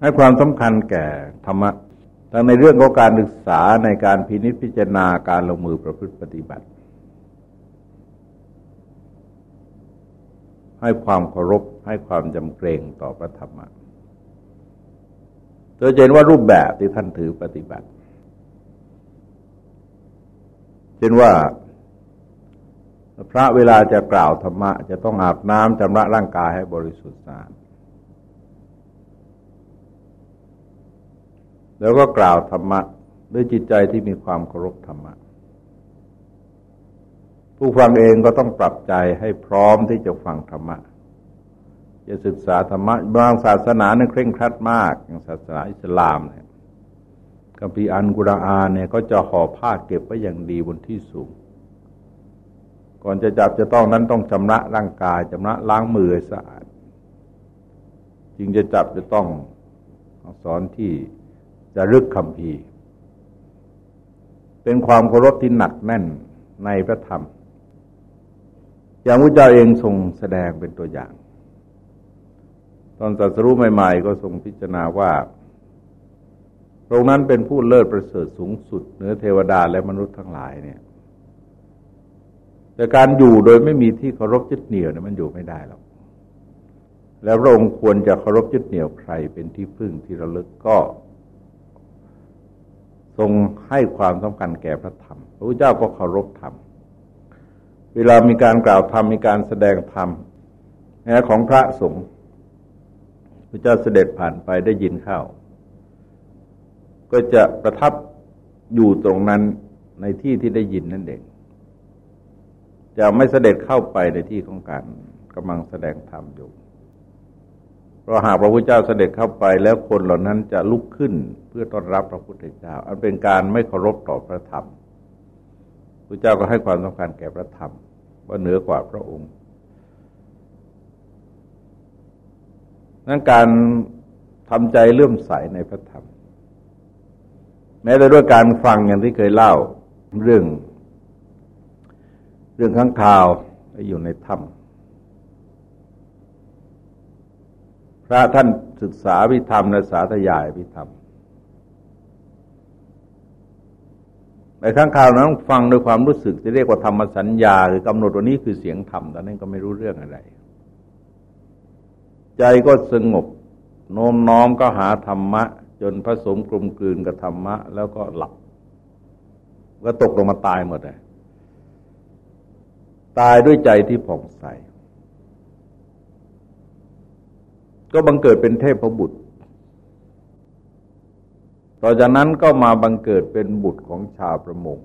ให้ความสำคัญแก่ธรรมะทั้งในเรื่องของการศึกษาในการพินิจพิจารณาการลงมือประพฤติปฏิบัติ ให้ความเคารพให้ความจำเกรงต่อพระธรรมะ โดยเห็นว่ารูปแบบที่ท่านถือปฏิบัติ เช่นว่าพระเวลาจะกล่าวธรรมะ จะต้องอาบน้ำชำระร่างกายให้บริสุทธิ์สะอาดแล้วก็กล่าวธรรมะ ด้วยจิตใจที่มีความเคารพธรรมะ ผู้ฟังเองก็ต้องปรับใจให้พร้อมที่จะฟังธรรมะ จะศึกษาธรรมะบางศาสนาเนี่ยเคร่งครัดมาก อย่างศาสนาอิสลามเนี่ยกัมพีอันกุรอานเนี่ยก็จะห่อผ้าเก็บไว้อย่างดีบนที่สูง ก่อนจะจับจะต้องนั้นต้องชำระร่างกายชำระล้างมือให้สะอาด จึงจะจับจะต้องสอนที่จะรึกคำพีเป็นความเคารพที่หนักแน่นในพระธรรม อย่างพระเจ้าเองทรงแสดงเป็นตัวอย่าง ตอนตรัสรู้ใหม่ๆ ก็ทรงพิจารณาว่าพระองค์นั้นเป็นผู้เลิศประเสริฐสูงสุดเหนือเทวดาและมนุษย์ทั้งหลายเนี่ยแต่การอยู่โดยไม่มีที่เคารพยึดเหนี่ยวเนี่ยมันอยู่ไม่ได้หรอกแล้วพระองค์ควรจะเคารพยึดเหนี่ยวใครเป็นที่พึ่งที่ระลึกก็ ทรงให้ความสำคัญแก่พระธรรม พระพุทธเจ้าก็เคารพธรรม เวลามีการกล่าวธรรมมีการแสดงธรรมของพระสงฆ์ พระเจ้าเสด็จผ่านไปได้ยินเข้า ก็จะประทับอยู่ตรงนั้นในที่ที่ได้ยินนั่นเองจะไม่เสด็จเข้าไปในที่ของการกำลังแสดงธรรมอยู่ เพราะหากพระพุทธเจ้าเสด็จเข้าไปแล้วคนเหล่านั้นจะลุกขึ้นเพื่อต้อนรับพระพุทธเจ้า อันเป็นการไม่เคารพต่อพระธรรมพระเจ้าก็ให้ความสำคัญแก่พระธรรมว่าเหนือกว่าพระองค์ นั้นการทำใจเลื่อมใสในพระธรรม แม้แต่ด้วยการฟังอย่างที่เคยเล่าเรื่อง เรื่องข้างข่าวอยู่ในถ้ำพระท่านศึกษาวิธรรมและสาธยายวิธรรมในข้างข่าวนั้นฟังด้วยความรู้สึกจะเรียกว่าธรรมสัญญาหรือกำหนดวันนี้คือเสียงธรรมตอนนั้นก็ไม่รู้เรื่องอะไร ใจก็สงบ โน้มน้อมก็หาธรรมะ จนผสมกลมกลืนกับธรรมะ แล้วก็หลับ ก็ตกลงมาตายหมดเลยตายด้วยใจที่ผ่องใส ก็บังเกิดเป็นเทพบุตร ต่อจากนั้นก็มาบังเกิดเป็นบุตรของชาวประมง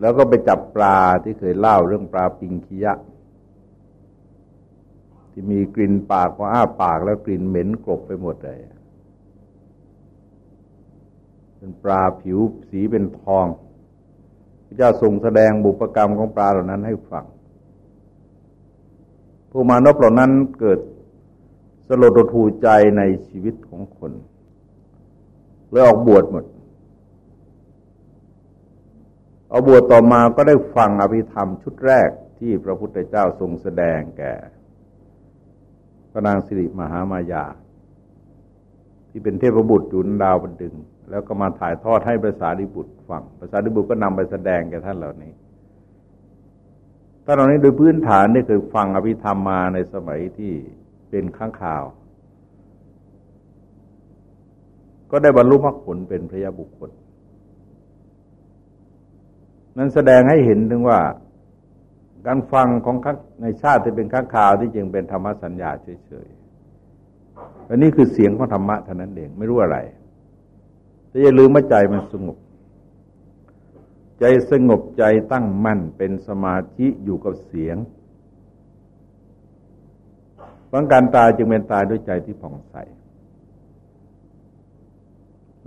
แล้วก็ไปจับปลาที่เคยเล่าเรื่องปลาปิงคียะ ที่มีกลิ่นปากก็อ้าปากแล้วกลิ่นเหม็นกลบไปหมดเลยเป็นปลาผิวสีเป็นทอง พระเจ้าทรงแสดงบุพกรรมของปลาเหล่านั้นให้ฟังผู้มานพเหล่านั้นเกิดสลดทูใจในชีวิตของคนเลยออกบวชหมดเอาบวชต่อมาก็ได้ฟังอภิธรรมชุดแรกที่พระพุทธเจ้าทรงแสดงแก่ พระนางสิริมหามายา ที่เป็นเทพบุตรจุนดาวบันดึง แล้วก็มาถ่ายทอดให้ภาษาดิบุตรฟังภาษาดิบุตรก็นำไปแสดงแก่ท่านเหล่านี้ท่านเหล่านี้โดยพื้นฐานได้เคยฟังอภิธรรมมาในสมัยที่เป็นข้างข่าว ก็ได้บรรลุมรรคผลเป็นพระยาบุคคล นั้นแสดงให้เห็นถึงว่า การฟังของในชาติที่เป็นข้างข่าวที่จริงเป็นธรรมสัญญาเฉยๆอันนี้คือเสียงของธรรมะเท่านั้นเองไม่รู้อะไร แต่อย่าลืมว่าใจมันสงบ ใจสงบใจตั้งมั่นเป็นสมาธิอยู่กับเสียงบางการตายจึงเป็นตายด้วยใจที่ผ่องใส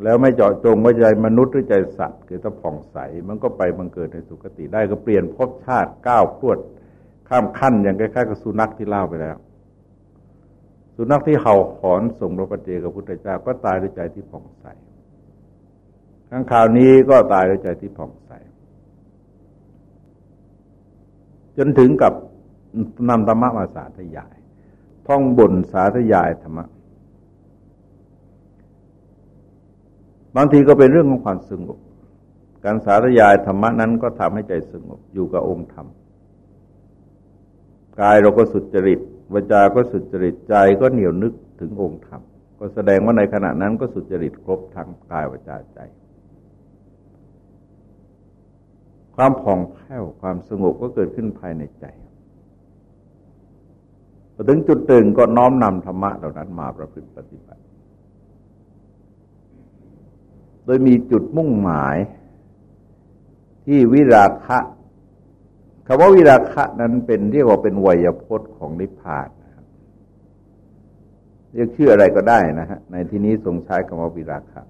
แล้วไม่เจาะจงว่าใจมนุษย์หรือใจสัตว์ คือถ้าผ่องใส มันก็ไปบังเกิดในสุคติได้ก็เปลี่ยนภพชาติก้าวพรวด ข้ามขั้นอย่างคล้ายๆกับสุนัขที่เล่าไปแล้ว สุนัขที่เห่าหอนส่งพระปฏิเจกับพุทธเจ้าก็ตายด้วยใจที่ผ่องใสข้างข่าวนี้ก็ตายด้วยใจที่ผ่องใส จนถึงกับนำธรรมะมาสาธยาย ท่องบนสาธยายธรรมะ บางทีก็เป็นเรื่องของความสงบ การสาธยายธรรมะนั้นก็ทำให้ใจสงบอยู่กับองค์ธรรม กายเราก็สุจริตวาจาก็สุจริตใจก็เหนียวนึกถึงองค์ธรรม ก็แสดงว่าในขณะนั้นก็สุจริตครบทั้งกายวาจาใจ ความผ่องแผ้วความสงบก็เกิดขึ้นภายในใจพอถึงจุดตึงก็น้อมนำธรรมะเหล่านั้นมาประพฤติปฏิบัติ โดยมีจุดมุ่งหมายที่วิราคะคำว่าวิราคะนั้นเป็นเรียกว่าเป็นวยพจน์ของนิพพานเรียกชื่ออะไรก็ได้นะฮะในที่นี้ทรงใช้คำว่าวิราคะ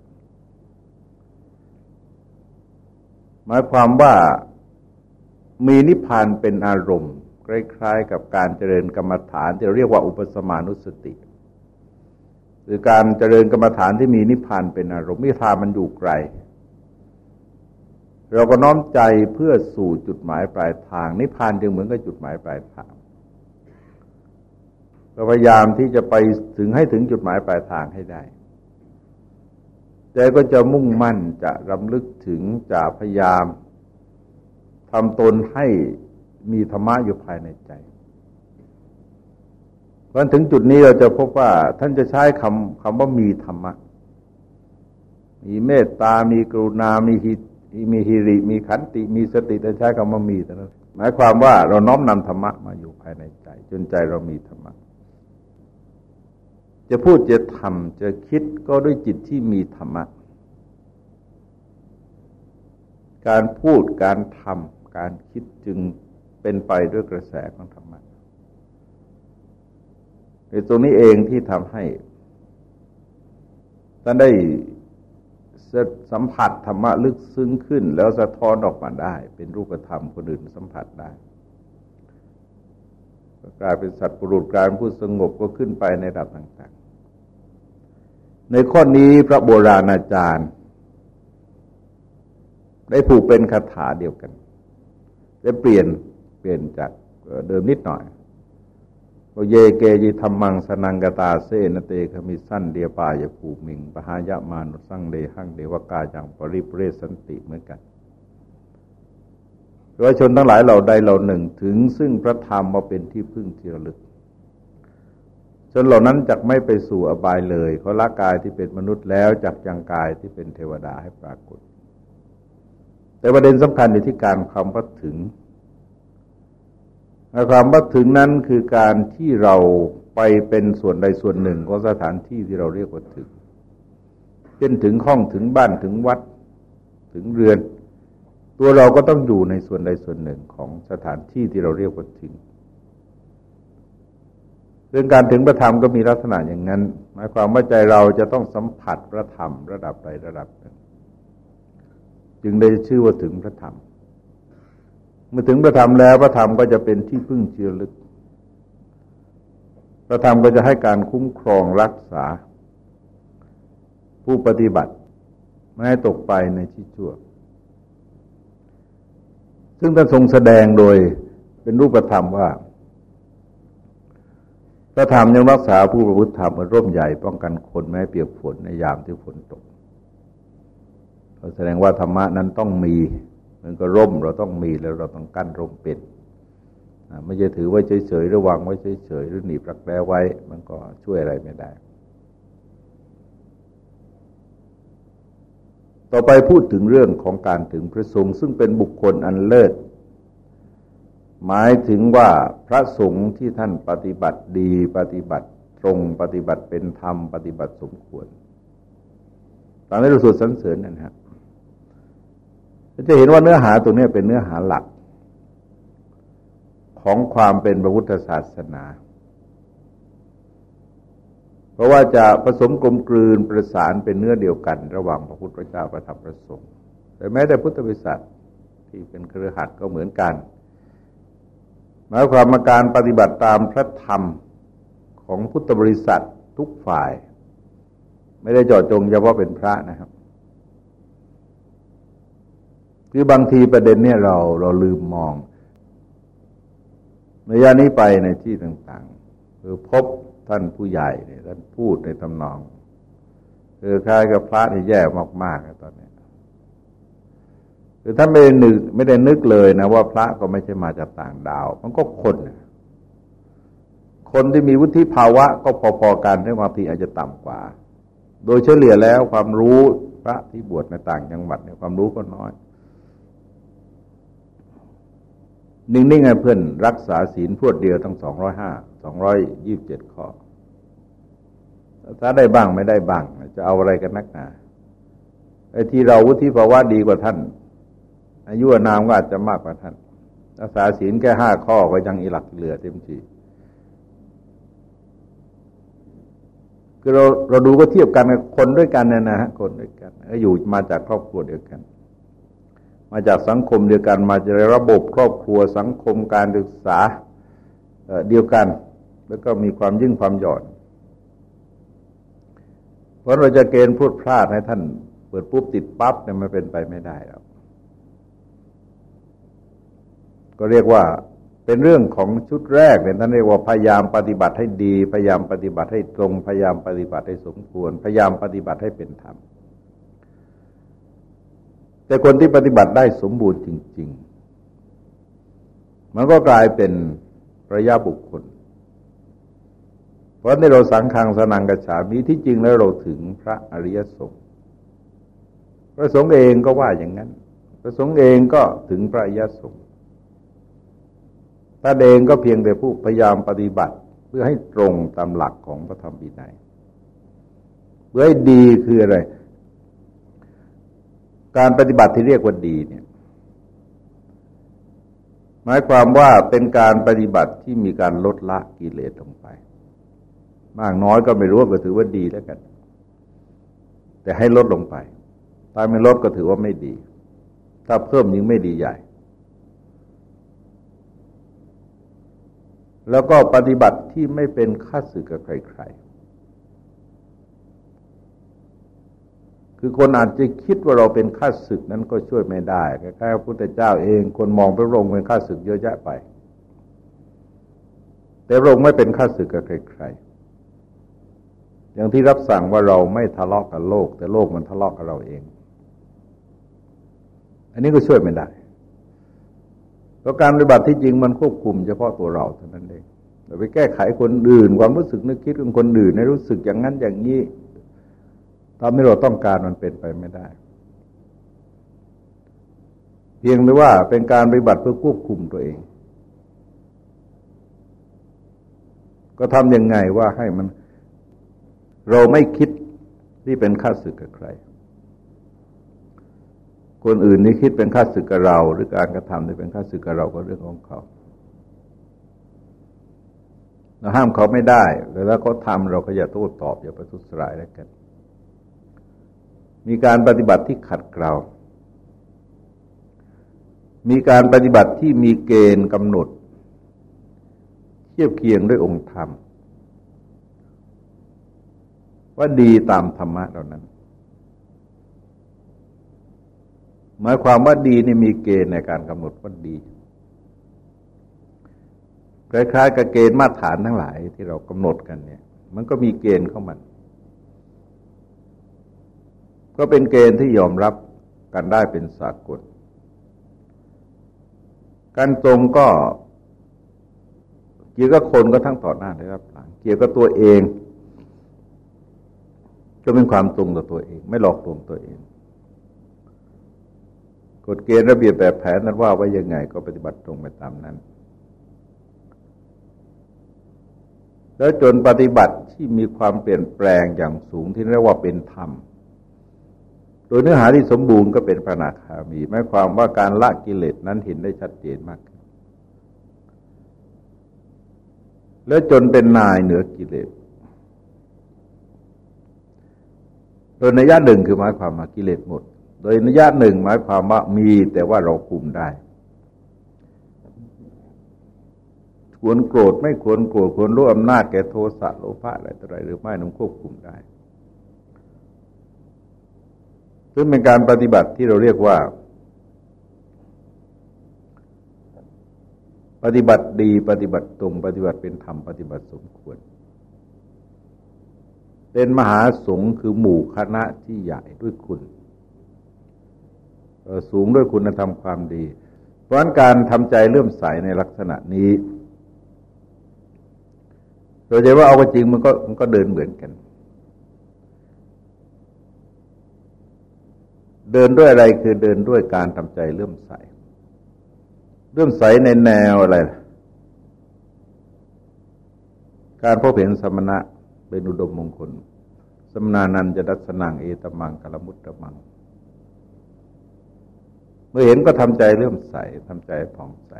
หมายความว่ามีนิพพานเป็นอารมณ์คล้ายๆ กับการเจริญกรรมฐานที่เราเรียกว่าอุปสมานุสติ หรือการเจริญกรรมฐานที่มีนิพพานเป็นอารมณ์นิพพานมันอยู่ไกล เราก็น้อมใจเพื่อสู่จุดหมายปลายทาง นิพพานจึงเหมือนกับจุดหมายปลายทางก็พยายามที่จะไปถึงให้ถึงจุดหมายปลายทางให้ได้ใจก็จะมุ่งมั่นจะรำลึกถึงจะพยายามทำตนให้มีธรรมะอยู่ภายในใจ พอถึงจุดนี้เราจะพบว่า ท่านจะใช้คำคำว่ามีธรรมะ มีเมตตา มีกรุณา มีหิมีฮิริ มีขันติ มีสติแต่ใช้คำว่ามีแต่นั้นหมายความว่าเราน้อมนำธรรมะมาอยู่ภายในใจ จนใจเรามีธรรมะ จะพูดจะทำจะคิดก็ด้วยจิตที่มีธรรมะ การพูดการทำการคิดจึงเป็นไปด้วยกระแสของธรรม ในตรงนี้เองที่ทำให้ท่านได้สัมผัสธรรมะลึกซึ้งขึ้น แล้วสะท้อนออกมาได้ เป็นรูปธรรมคนอื่นสัมผัสได้กลายเป็นสัตว์ปรุษกลายเป็นผู้สงบก็ขึ้นไปในระดับต่าง ๆ ในข้อนี้พระโบราณอาจารย์ ได้ผูกเป็นคาถาเดียวกัน ได้เปลี่ยนเปลี่ยนจากเดิมนิดหน่อย เยเกยิธรรมังสนังกตาเซนเตคมิสั้นเดียปายภูมิงปหายะมานุสังเดหังเดวกาจังปริปเรสันติเหมือนกันประชาชนทั้งหลายเราใดเราหนึ่งถึงซึ่งพระธรรมมาเป็นที่พึ่งที่ระลึกจนเหล่านั้นจักไม่ไปสู่อบายเลยเขาละกายที่เป็นมนุษย์แล้วจักยังกายที่เป็นเทวดาให้ปรากฏ แต่ประเด็นสำคัญอยู่ที่การความพัดถึง ความว่าถึงนั้นคือการที่เราไปเป็นส่วนใดส่วนหนึ่งของสถานที่ที่เราเรียกว่าถึงเช่นถึงห้องถึงบ้านถึงวัดถึงเรือน ตัวเราก็ต้องอยู่ในส่วนใดส่วนหนึ่งของสถานที่ที่เราเรียกว่าถึงเรื่องการถึงพระธรรมก็มีลักษณะอย่างนั้น หมายความว่าใจเราจะต้องสัมผัสพระธรรมระดับใดระดับหนึ่งจึงได้ชื่อว่าถึงพระธรรม เมื่อถึงพระธรรมแล้วพระธรรมก็จะเป็นที่พึ่งเชื่อลึก พระธรรมก็จะให้การคุ้มครองรักษา ผู้ปฏิบัติ ไม่ให้ตกไปในที่ชั่ว ซึ่งท่านทรงแสดงโดยเป็นรูปธรรมว่า พระธรรมยังรักษาผู้ประพฤติธรรมมันร่มใหญ่ป้องกันคนไม่ให้เปียกฝนในยามที่ฝนตกแสดงว่าธรรมะนั้นต้องมี มันก็ร่มเราต้องมีแล้วเราต้องกั้นร่มเป็นไม่จะถือไว้เฉยๆระวังไว้เฉยๆหรือหนีบรักแร้ไว้ มันก็ช่วยอะไรไม่ได้ ต่อไปพูดถึงเรื่องของการถึงพระสงฆ์ซึ่งเป็นบุคคลอันเลิศ หมายถึงว่าพระสงฆ์ที่ท่านปฏิบัติดีปฏิบัติตรงปฏิบัติเป็นธรรมปฏิบัติสมควรตามที่เราสวดสรรเสริญนะครับ จะเห็นว่าเนื้อหาตรงนี้เป็นเนื้อหาหลัก ของความเป็นพระพุทธศาสนา เพราะว่าจะผสมกลมกลืนประสานเป็นเนื้อเดียวกัน ระหว่างพระพุทธเจ้าประทับประสงค์แต่แม้แต่พุทธบริษัทที่เป็นเครือขัดก็เหมือนกันหมายความมาการปฏิบัติตามพระธรรมของพุทธบริษัททุกฝ่าย ไม่ได้จอดจงเฉพาะเป็นพระนะครับ คือบางทีประเด็นเนี่ยเราเราลืมมองในยานี้ไปในที่ต่างๆ คือพบท่านผู้ใหญ่เนี่ยท่านพูดในตำนอง คือคล้ายกับพระที่แย่มากๆตอนนี้คือท่านไม่ได้นึกไม่ได้นึกเลยนะว่าพระก็ไม่ใช่มาจากต่างดาว มันก็คนคนที่มีวุฒิภาวะ ก็พอๆกันแต่บางทีอาจจะต่ำกว่า โดยเฉลี่ยแล้วความรู้พระที่บวชในต่างจังหวัดเนี่ยความรู้ก็น้อย นิ่งๆไงเพื่อนรักษาศีลพวดเดียวทั้งสองร้อยห้าสองร้อยยี่บเจ็ดข้อ ถ้าได้บ้างไม่ได้บ้าง จะเอาอะไรกันนักหนาไอ้ที่เราวุฒิภาวะดีกว่าท่าน อายุนามก็อาจจะมากกว่าท่าน รักษาศีลแค่ห้าข้อก็ยังอีหลักเหลือเต็มทีคือเราเราดูก็เทียบกันคนด้วยกันเนี่ยนะฮะคนด้วยกันอยู่มาจากครอบครัวเดียวกัน มาจากสังคมเดียวกันมาจากระบบครอบครัวสังคมการศึกษาเดียวกัน แล้วก็มีความยิ่งความหย่อน เพราะเราจะเกณฑ์พูดพลาดให้ท่าน เปิดปุ๊บติดปั๊บเนี่ยมันเป็นไปไม่ได้แล้วก็เรียกว่าเป็นเรื่องของชุดแรกเนี่ยท่านเรียกว่าพยายามปฏิบัติให้ดี พยายามปฏิบัติให้ตรง พยายามปฏิบัติให้สมควร พยายามปฏิบัติให้เป็นธรรม แต่คนที่ปฏิบัติได้สมบูรณ์จริง ๆ มันก็กลายเป็นระยะบุคคล เพราะในเราสังขังสนังกระฉามีที่จริงแล้วเราถึงพระอริยสงฆ์พระสงฆ์เองก็ว่าอย่างนั้น พระสงฆ์เองก็ถึงพระอริยสงฆ์ถ้าเองก็เพียงแต่ผู้พยายามปฏิบัติเพื่อให้ตรงตามหลักของพระธรรมวินัยเบื่อดีคืออะไร การปฏิบัติที่เรียกว่าดีเนี่ย หมายความว่าเป็นการปฏิบัติที่มีการลดละกิเลสลงไป มากน้อยก็ไม่รู้ก็ถือว่าดีแล้วกัน แต่ให้ลดลงไป ถ้าไม่ลดก็ถือว่าไม่ดี ถ้าเพิ่มยิ่งไม่ดีใหญ่ แล้วก็ปฏิบัติที่ไม่เป็นค่าศึกกับใครๆ คือคนอาจจะคิดว่าเราเป็นข้าศึกนั้นก็ช่วยไม่ได้คล้ายๆพระพุทธเจ้าเอง คนมองพระองค์เป็นข้าศึกเยอะแยะไป แต่พระองค์ไม่เป็นข้าศึกกับใครๆอย่างที่รับสั่งว่าเราไม่ทะเลาะกับโลก แต่โลกมันทะเลาะกับเราเอง อันนี้ก็ช่วยไม่ได้เพราะการปฏิบัติที่จริงมันควบคุมเฉพาะตัวเราเท่านั้นเองเราไปแก้ไขคนอื่น ความรู้สึกนึกคิดของคนอื่นให้รู้สึกอย่างนั้นอย่างนี้ ทำให้เราต้องการมันเป็นไปไม่ได้ เพียงแต่ว่าเป็นการปฏิบัติเพื่อควบคุมตัวเอง ก็ทำยังไงว่าให้มัน เราไม่คิดที่เป็นข้าศึกกับใคร คนอื่นนี่คิดเป็นข้าศึกกับเรา หรือการกระทำที่เป็นข้าศึกกับเราก็เรื่องของเขาเราห้ามเขาไม่ได้แต่ถ้าเขาทำเราก็อย่าโต้ตอบอย่าประทุษร้ายแล้วกัน มีการปฏิบัติที่ขัดเกลามีการปฏิบัติที่มีเกณฑ์กำหนด เทียบเคียงด้วยองค์ธรรม ว่าดีตามธรรมะเหล่านั้น หมายความว่าดีนี่มีเกณฑ์ในการกำหนดว่าดีคล้ายๆกับเกณฑ์มาตรฐานทั้งหลายที่เรากำหนดกันเนี่ย มันก็มีเกณฑ์เข้ามัน ก็เป็นเกณฑ์ที่ยอมรับกันได้เป็นสากล การตรงก็เกี่ยวกับคนก็ทั้งต่อหน้าและรับหลังเกี่ยวกับตัวเองก็เป็นความตรงต่อตัวเอง ไม่หลอกลวงตัวเองกฎเกณฑ์ระเบียบแบบแผนนั้นว่าไว้ยังไงก็ปฏิบัติตรงไปตามนั้น แล้วจนปฏิบัติที่มีความเปลี่ยนแปลงอย่างสูงที่เรียกว่าเป็นธรรม โดยเนื้อหาที่สมบูรณ์ก็เป็นพระนาคามีหมายความว่าการละกิเลสนั้นเห็นได้ชัดเจนมาก แล้วจนเป็นนายเหนือกิเลสโดยนัยยะหนึ่งคือหมายความว่ากิเลสหมด โดยนัยยะหนึ่งหมายความว่ามีแต่ว่าเราคุมได้ควรโกรธไม่ควรโกรธควรรู้อำนาจแก่โทสะโลภะอะไรต่ออะไรหรือไม่น้องควบคุมได้ ซึ่งเป็นการปฏิบัติที่เราเรียกว่า ปฏิบัติดีปฏิบัติตรง ปฏิบัติเป็นธรรมปฏิบัติสมควร เป็นมหาสงฆ์คือหมู่คณะที่ใหญ่ด้วยคุณสูงด้วยคุณธรรมความดี เพราะการทำใจเลื่อมใสในลักษณะนี้โดยใจว่าเอาจริงมันก็มันก็เดินเหมือนกัน เดินด้วยอะไรคือเดินด้วยการทำใจเลื่อมใส เลื่อมใสในแนวอะไร การพบเห็นสมณะเป็นอุดมมงคล สมนานันจะดัสนังเอตมังกลมุตตมัง เมื่อเห็นก็ทำใจเลื่อมใสทำใจผ่องใส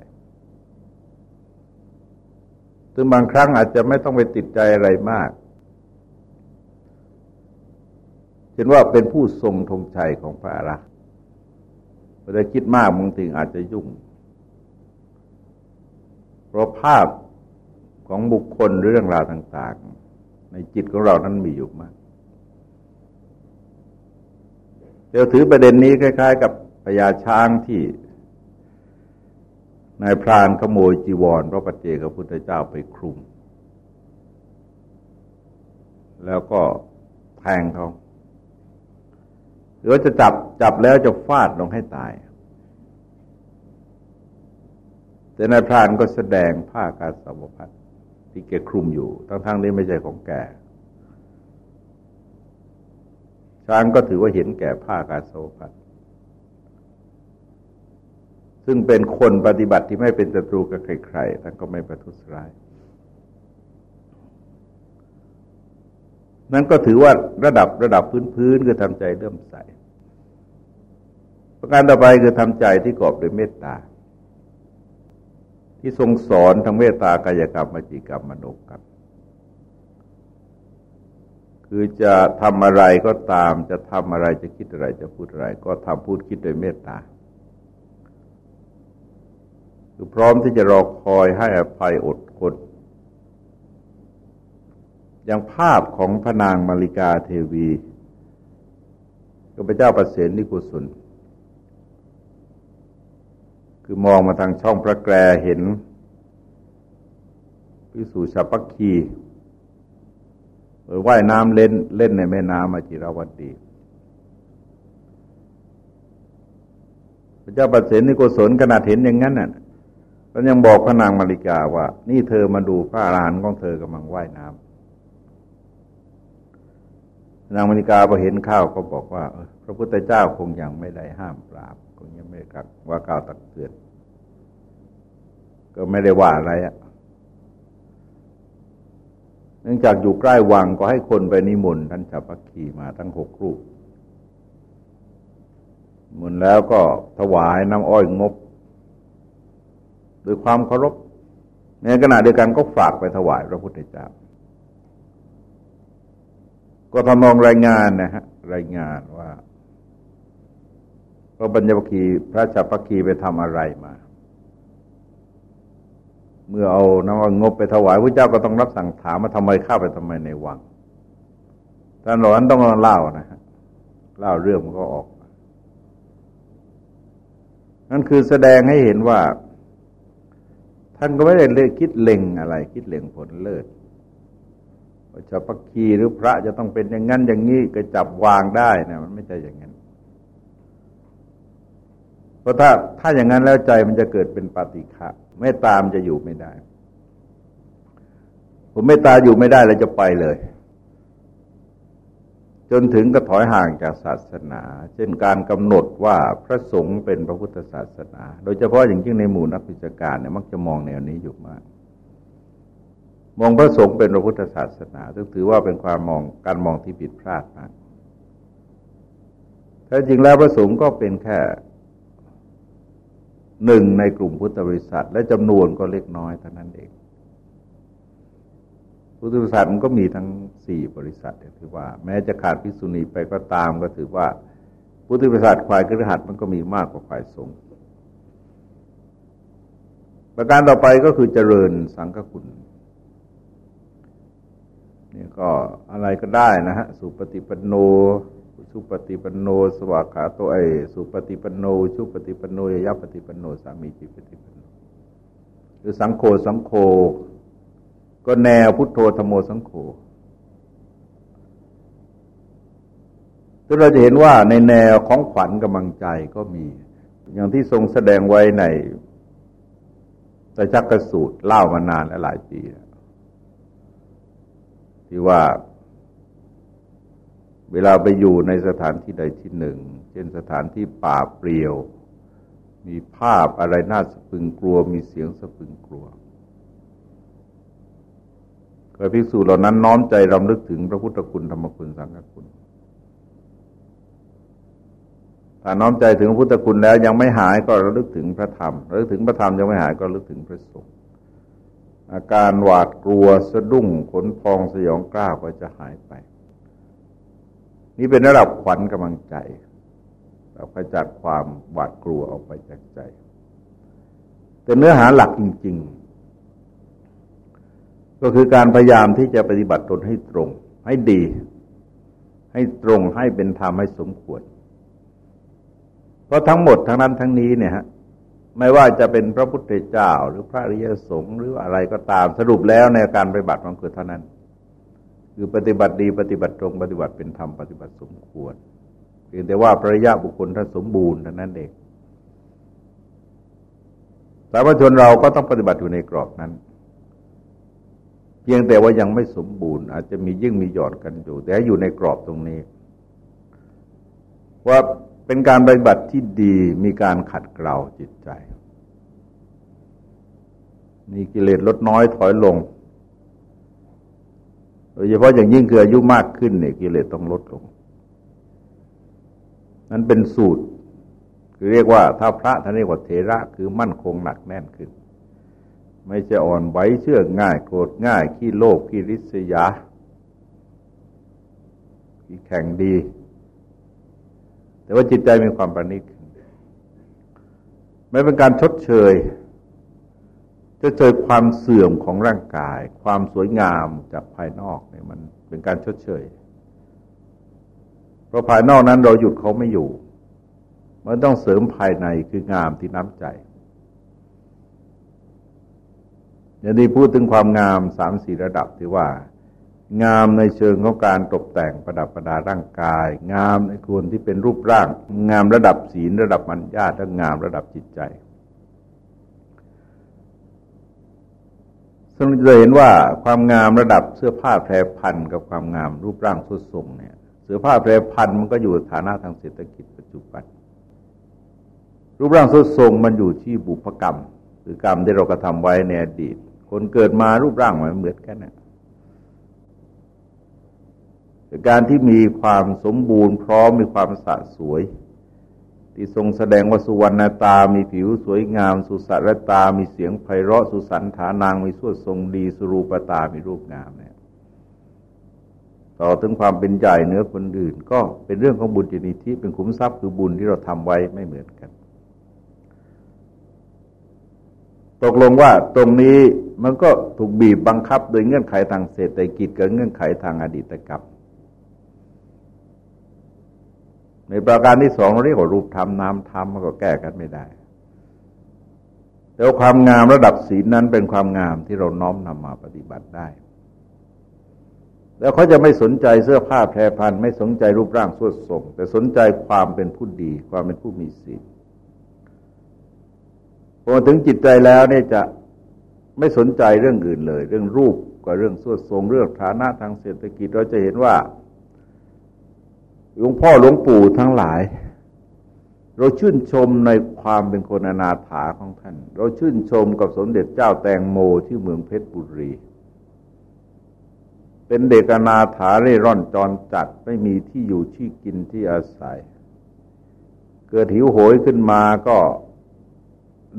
ถึงบางครั้งอาจจะไม่ต้องไปติดใจอะไรมาก เห็นว่าเป็นผู้ทรงธงชัยของพระอรหันต์พอได้คิดมากบางทีอาจจะยุ่ง เพราะภาพของบุคคลหรือเรื่องราวต่าง ๆ ในจิตของเรานั้นมีอยู่มากเจะถือประเด็นนี้คล้าย ๆ กับพญาช้างที่นายพรานขโมยจีวรพระปัจเจกพุทธเจ้าไปคลุม แล้วก็แทงเขา หรือจะจับจับแล้วจะฟาดลงให้ตาย แต่นายพรานก็แสดงผ้าการสาวพัดที่แกคลุมอยู่ ทั้งๆนี้ไม่ใช่ของแกช้างก็ถือว่าเห็นแก่ผ้าการสาวพัดซึ่งเป็นคนปฏิบัติที่ไม่เป็นศัตรูกับใครๆท่านก็ไม่ประทุษร้าย นั้นก็ถือว่าระดับระดับพื้นพื้นคือทำใจเริ่มใส ประการต่อไปคือทำใจที่กอบด้วยเมตตา ที่ทรงสอนทั้งเมตตากายกรรมมจิกรรมมโนกรรมคือจะทำอะไรก็ตามจะทำอะไรจะคิดอะไรจะพูดอะไร ก็ทำพูดคิดโดยเมตตาคือพร้อมที่จะรอคอยให้อภัยอดทน อย่างภาพของพระนางมาริกาเทวีก็พระเจ้าประเสนนิกุศลคือมองมาทางช่องพระแกรเห็นพิสูชาปักคีว่ายน้ำเล่นเล่นในแม่น้ำมจิรวัตดีพระเจ้าประเสนนิโกศลขนาดเห็นอย่างนั้นน่ะแล้วยังบอกพระนางมาริกาว่า นี่เธอมาดูพระอรหันต์ของเธอกำลังว่ายน้ำ นางมาริกาพอเห็นข้าวก็บอกว่าพระพุทธเจ้าคงยังไม่ได้ห้ามปราบ คงยังไม่กักว่ากล่าวตักเตือน ก็ไม่ได้ว่าอะไรอะเนื่องจากอยู่ใกล้วังก็ให้คนไปนิมนต์ท่านจับพักขีมาทั้งหกรูปมุนแล้วก็ถวายน้ำอ้อยงบด้วยความเคารพในขณะเดียวกันก็ฝากไปถวายพระพุทธเจ้า ก็ทำนองรายงานนะฮะรายงานว่าพระบัญญัติพระจักรีไปทำอะไรมา เมื่อเอาน้ำงบไปถวายพระเจ้าก็ต้องรับสั่งถามมาทำไมข้าไปทำไมในวังท่านหลอนต้องเล่านะฮะเล่าเรื่องมันก็ออก นั่นคือแสดงให้เห็นว่า ท่านก็ไม่ได้เลคิดเล็งอะไร คิดเล็งผลเลิศ ว่าจะพักคีหรือพระจะต้องเป็นอย่างนั้นอย่างนี้ก็จับวางได้นะมันไม่ใช่อย่างนั้นเพราะถ้าถ้าอย่างนั้นแล้วใจมันจะเกิดเป็นปฏิฆะไม่ตามจะอยู่ไม่ได้ ผมไม่ตาอยู่ไม่ได้แล้วจะไปเลย จนถึงก็ถอยห่างจากศาสนา เช่นการกำหนดว่าพระสงฆ์เป็นพระพุทธศาสนา โดยเฉพาะอย่างยิ่งในหมู่นักวิชาการเนี่ยมักจะมองแนวนี้อยู่มาก มองพระสงฆ์เป็นพระพุทธศาสนาซึ่งถือว่าเป็นความมองการมองที่ผิดพลาดมากแท้จริงแล้วพระสงฆ์ก็เป็นแค่หนึ่งในกลุ่มพุทธบริษัท และจำนวนก็เล็กน้อยเท่านั้นเอง พุทธบริษัทมันก็มีทั้งสี่บริษัทถือว่า แม้จะขาดพิสุณีไปก็ตามก็ถือว่า พุทธบริษัทควายกระหัดมันก็มีมากกว่าควายสงฆ์ประการต่อไปก็คือเจริญสังฆคุณ นี่ก็อะไรก็ได้นะฮะ สุปฏิปันโน สุปฏิปันโน สวากขาโตไอสุปฏิปันโน ชุปฏิปันโนยยปฏิปันโน สามีจิปฏิปันโน หรือสังโฆสังโฆ ก็แนวพุทโธธรรมโมสังโฆเราจะเห็นว่าในแนวของขวัญกำลังใจก็มี อย่างที่ทรงแสดงไว้ในแต่จักกระสูตรเล่ามานานและหลายปี ที่ว่า เวลาไปอยู่ในสถานที่ใดที่หนึ่ง เช่นสถานที่ป่าเปลี่ยว มีภาพอะไรน่าสะพึงกลัว มีเสียงสะพึงกลัวก็ภิกษุเหล่านั้นน้อมใจรำลึกถึงพระพุทธคุณธรรมคุณสังฆคุณถ้าน้อมใจถึงพระพุทธคุณแล้วยังไม่หายก็ระลึกถึงพระธรรมระลึกถึงพระธรรมยังไม่หายก็ระลึกถึงพระสงฆ์ อาการหวาดกลัวสะดุ้งขนพองสยองกล้าก็จะหายไป นี่เป็นระดับขวัญกำลังใจ เราขจัดความหวาดกลัวออกไปจากใจ แต่เนื้อหาหลักจริง ๆ ก็คือการพยายามที่จะปฏิบัติตนให้ตรง ให้ดี ให้ตรงให้เป็นธรรมให้สมควร เพราะทั้งหมดทั้งนั้นทั้งนี้เนี่ยฮะ ไม่ว่าจะเป็นพระพุทธเจ้า หรือพระอริยสงฆ์หรืออะไรก็ตามสรุปแล้วในการปฏิบัติมันคือเท่านั้น คือปฏิบัติดีปฏิบัติตรงปฏิบัติเป็นธรรมปฏิบัติสมควรเพียงแต่ว่าพระยะบุคคลท่านสมบูรณ์เท่านั้นเองสามัญชนเราก็ต้องปฏิบัติอยู่ในกรอบนั้น เพียงแต่ว่ายังไม่สมบูรณ์ อาจจะมียิ่งมีหยอดกันอยู่ แต่อยู่ในกรอบตรงนี้ ว่า เป็นการปฏิบัติที่ดีมีการขัดเกลาจิตใจ มีกิเลสลดน้อยถอยลง โดยเฉพาะอย่างยิ่งคืออายุมากขึ้นเนี่ยกิเลสต้องลดลง นั้นเป็นสูตร คือเรียกว่า ถ้าพระท่านเรียกว่าเทระคือมั่นคงหนักแน่นขึ้น ไม่จะอ่อนไหวเชื่อง่าย โกรธง่ายขี้โลภขี้ริษยาขี้แข่งดี แต่ว่าจิตใจมีความประณีตไม่เป็นการชดเชยจะเจอความเสื่อมของร่างกาย ความสวยงามจากภายนอกเนี่ยมันเป็นการชดเชย เพราะภายนอกนั้นเราหยุดเขาไม่อยู่มันต้องเสริมภายในคืองามที่น้ำใจอย่างนี้พูดถึงความงามสามสี่ระดับที่ว่า งามในเชิงของการตกแต่งประดับประดาร่างกาย งามในควรที่เป็นรูปร่าง งามระดับศีลระดับมัญญาและงามระดับจิตใจซึ่งจะเห็นว่าความงามระดับเสื้อผ้าแพรพันกับความงามรูปร่างสุดทรงเนี่ยเสื้อผ้าแพรพันมันก็อยู่ฐานะทางเศรษฐกิจปัจจุบัน รูปร่างสุดทรงมันอยู่ที่บุพกรรมหรือกรรมที่เรากระทาไว้ในอดีต คนเกิดมารูปร่างมันเหมือนกันนะ การที่มีความสมบูรณ์พร้อมมีความสะสวย ที่ทรงแสดงว่าสุวรรณตา มีผิวสวยงาม สุสัรตา มีเสียงไพเราะ สุสันฐานาง มีสวดทรงดี สุรูปตา มีรูปงามเนี่ย ต่อถึงความเป็นใหญ่เหนือคนอื่น ก็เป็นเรื่องของบุญจนิธิเป็นขุมทรัพย์คือบุญที่เราทำไว้ไม่เหมือนกัน ตกลงว่าตรงนี้มันก็ถูกบีบบังคับโดยเงื่อนไขทางเศรษฐกิจกับเงื่อนไขทางอดีตกรรม ในประการที่สองเราเรียกว่ารูปธรรมนามธรรมมันก็แก้กันไม่ได้ แต่ความงามระดับศีลนั้นเป็นความงามที่เราน้อมนำมาปฏิบัติได้ แล้วเขาจะไม่สนใจเสื้อผ้าแพรพันไม่สนใจรูปร่างสวดทรงแต่สนใจความเป็นผู้ดี ความเป็นผู้มีศีลพอถึงจิตใจแล้วเนี่ยจะไม่สนใจเรื่องอื่นเลย เรื่องรูปกับเรื่องสวดทรงเรื่องฐานะทางเศรษฐกิจเราจะเห็นว่า หลวงพ่อหลวงปู่ทั้งหลาย เราชื่นชมในความเป็นคนอนาถาของท่าน เราชื่นชมกับสมเด็จเจ้าแตงโมที่เมืองเพชรบุรี เป็นเด็กอนาถาเร่ร่อนจรจัดไม่มีที่อยู่ที่กินที่อาศัย เกิดหิวโหยขึ้นมาก็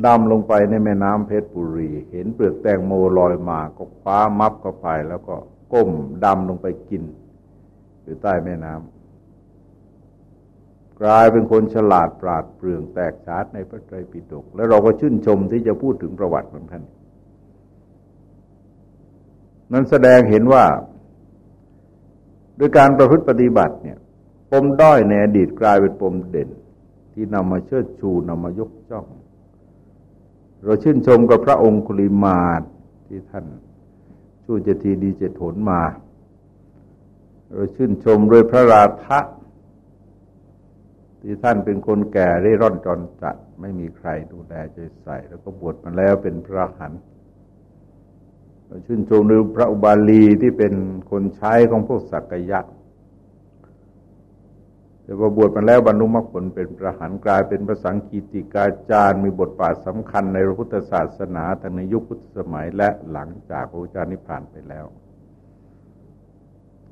ดำลงไปในแม่น้ำเพชรบุรี เห็นเปลือกแตงโมลอยมาก็คว้ามับเข้าไป แล้วก็ก้มดำลงไปกิน อยู่ใต้แม่น้ำ กลายเป็นคนฉลาดปราดเปรื่องแตกฉานในพระไตรปิฎกแล้วเราก็ชื่นชมที่จะพูดถึงประวัติของท่าน นั้นแสดงเห็นว่าโดยการประพฤติปฏิบัติเนี่ยปมด้อยในอดีตกลายเป็นปมเด่น ที่นำมาเชิดชูนำมายกจ้อง เราชื่นชมกับพระองคุลิมาที่ท่านชูจะทีดีเจตผลมา เราชื่นชมด้วยพระราธะ ที่ท่านเป็นคนแก่เร่ร่อนจรจัด ไม่มีใครดูแลใจใส่ แล้วก็บวชมาแล้วเป็นพระหันชื่นชมดูพระอุบาลีที่เป็นคนใช้ของพวกสักยะแต่พอบวชมาแล้วบรรลุมรรคผลเป็นพระหันกลายเป็นพระสังคีติกาจารย์มีบทบาทสำคัญในพระพุทธศาสนาทั้งในยุคพุทธสมัยและหลังจากพระอาจารย์นิพพานไปแล้ว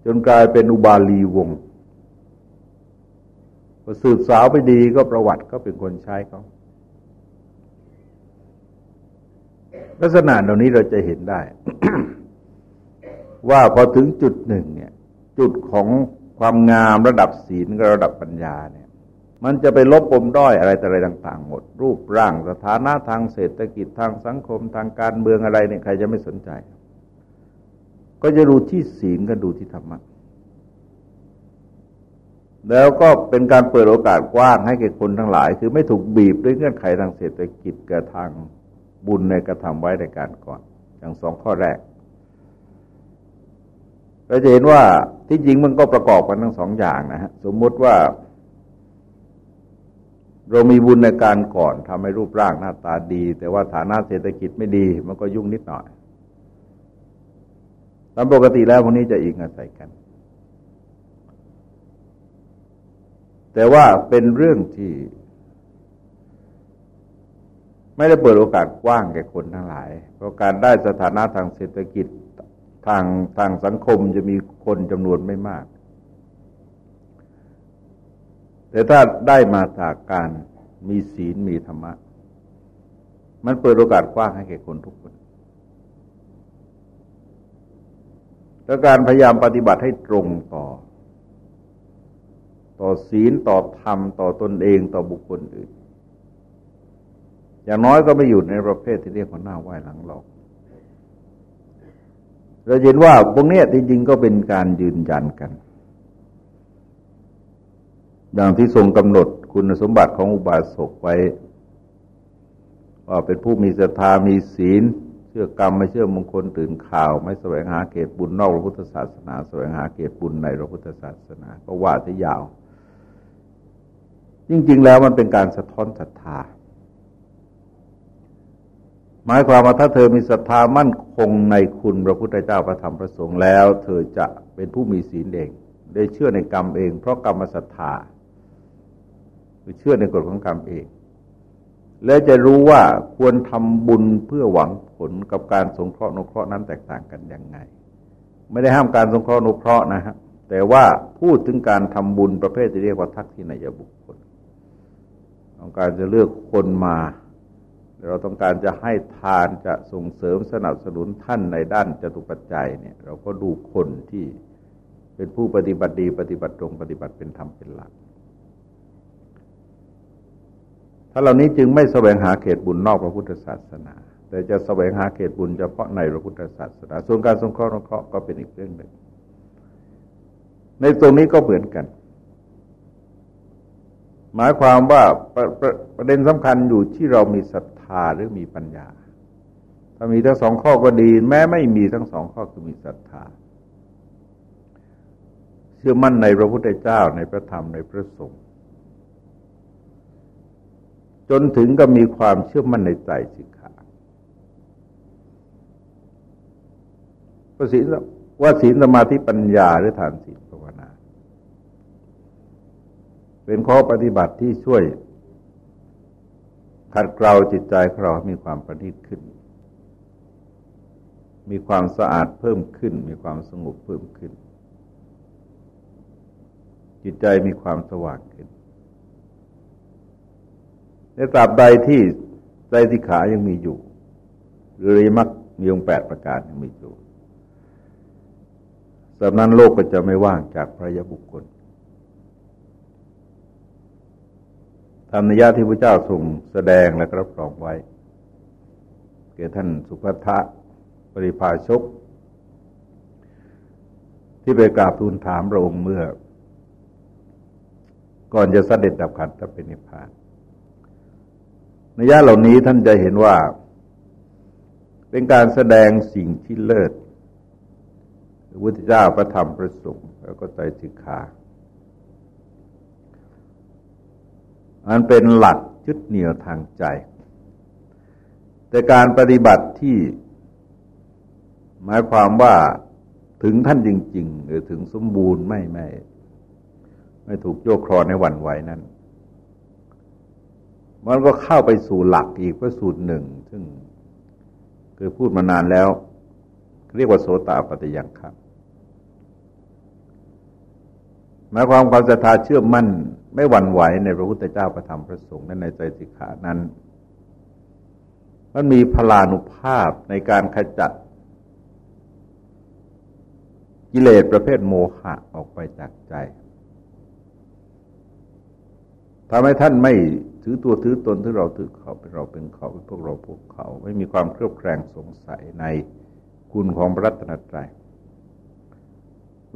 จนกลายเป็นอุบาลีวงศ์ พอสืบสาวไปดีก็ประวัติก็เป็นคนใช้เขาลักษณะเหล่านี้เราจะเห็นได้ ว่าพอถึงจุดหนึ่งเนี่ย จุดของความงามระดับศีลกับระดับปัญญาเนี่ย มันจะไปลบปมด้อยอะไรแต่อะไรต่าง ๆ หมด รูปร่างสถานะทางเศรษฐกิจทางสังคมทางการเมืองอะไรเนี่ยใครจะไม่สนใจ ก็จะดูที่ศีลก็ดูที่ธรรมะ แล้วก็เป็นการเปิดโอกาสกว้างให้แก่คนทั้งหลาย คือไม่ถูกบีบด้วยเงื่อนไขทางเศรษฐกิจกับทางบุญในกระทำไว้ในการก่อน อย่างสองข้อแรก เราจะเห็นว่าที่จริงมันก็ประกอบกันทั้งสองอย่างนะฮะสมมุติว่า เรามีบุญในการก่อนทำให้รูปร่างหน้าตาดี แต่ว่าฐานะเศรษฐกิจไม่ดี มันก็ยุ่งนิดหน่อยตามปกติแล้วพวกนี้จะอิงอาศัยกัน แต่ว่าเป็นเรื่องที่ ไม่ได้เปิดโอกาสกว้างแก่คนทั้งหลาย เพราะการได้สถานะทางเศรษฐกิจทางทางสังคมจะมีคนจำนวนไม่มาก แต่ถ้าได้มาจากการมีศีลมีธรรมะ มันเปิดโอกาสกว้างให้แก่คนทุกคนและการพยายามปฏิบัติให้ตรงต่อ ต่อศีลต่อธรรม ต่อตนเองต่อบุคคลอื่น อย่างน้อยก็ไม่อยู่ในประเภทที่เรียกว่าหน้าไหว้หลังหลอก เราเห็นว่าพวกนี้จริงๆก็เป็นการยืนยันกันดังที่ทรงกำหนดคุณสมบัติของอุบาสกไว้ ว่าเป็นผู้มีศรัทธามีศีล เชื่อกรรมไม่เชื่อมงคลตื่นข่าว ไม่แสวงหาเกตบุญนอกพระพุทธศาสนา แสวงหาเกตบุญในพระพุทธศาสนา ก็ว่าจะยาว จริง ๆ แล้วมันเป็นการสะท้อนศรัทธา หมายความว่าถ้าเธอมีศรัทธามั่นคงในคุณพระพุทธเจ้าพระธรรมพระสงฆ์แล้ว เธอจะเป็นผู้มีศีลเองได้เชื่อในกรรมเอง เพราะกรรมศรัทธาคือเชื่อในกฎของกรรมเอง และจะรู้ว่าควรทำบุญเพื่อหวังผลกับการสงเคราะห์นุเคราะห์นั้นแตกต่างกันอย่างไง ไม่ได้ห้ามการสงเคราะห์นุเคราะห์นะฮะแต่ว่าพูดถึงการทำบุญประเภทที่เรียกว่าทักษิณายบุคคล ต้องการจะเลือกคนมา เราต้องการจะให้ทานจะส่งเสริมสนับสนุนท่านในด้านจตุปัจจัยเนี่ย เราก็ดูคนที่เป็นผู้ปฏิบัติดี ปฏิบัติตรงปฏิบัติเป็นธรรมเป็นหลักถ้าเหล่านี้จึงไม่แสวงหาเขตบุญนอกพระพุทธศาสนา แต่จะแสวงหาเขตบุญเฉพาะในพระพุทธศาสนา ส่วนการสงเคราะห์นเคราะห์ก็เป็นอีกเรื่องหนึ่ง ในตรงนี้ก็เหมือนกัน หมายความว่าประประประเด็นสำคัญอยู่ที่เรามีศรัทธาหรือมีปัญญา ถ้ามีทั้งสองข้อก็ดี แม้ไม่มีทั้งสองข้อคือมีศรัทธา เชื่อมั่นในพระพุทธเจ้าในพระธรรมในพระสงฆ์จนถึงก็มีความเชื่อมั่นในใจสิกขาว่าศีลว่าศีลสมาธิปัญญาหรือฐานศีล เป็นข้อปฏิบัติที่ช่วยขัดเกลาจิตใจของเราให้มีความประณีตขึ้น มีความสะอาดเพิ่มขึ้น มีความสงบเพิ่มขึ้น จิตใจมีความสว่างขึ้นในตราบใดที่ใจสิขายังมีอยู่ หรือริมักมีองแปดประการยังมีอยู่สำนั้นโลกก็จะไม่ว่างจากพระยบุคคล รมนิยาที่พระเจ้าทรงแสดงและรับรองไว้แก่ท่านสุภัทะปริภาชก ที่ไปกราบทูลถามพระองค์เมื่อ ก่อนจะเสด็จดับขันธเป็นนิพพานในยะเหล่านี้ท่านจะเห็นว่า เป็นการแสดงสิ่งที่เลิศพระพุทธเจ้าประธรรมประสงค์แล้วก็ใจสิกขา มันเป็นหลักยึดเหนี่ยวทางใจ แต่การปฏิบัติที่หมายความว่าถึงท่านจริง ๆ หรือถึงสมบูรณ์ไม่ไม่ ไม่ถูกโยกครอในวันไหวนั้น มันก็เข้าไปสู่หลักอีกพระสูตรหนึ่ง ซึ่งคือพูดมานานแล้ว เรียกว่าโสตปฏิยังครับ หมายความความศรัทธาเชื่อมั่น ไม่หวั่นไหวในพระพุทธเจ้าประธรรมพระสงฆ์และในใจสิกขานั้น มันมีพลานุภาพในการขจัด กิเลสประเภทโมหะออกไปจากใจทำให้ท่านไม่ถือตัวถือตนที่เราถือเขาเป็นเราเป็นเขาเป็นพวกเราพวกเขา ไม่มีความเครือบแคลงสงสัยในคุณของพระรัตนตรัย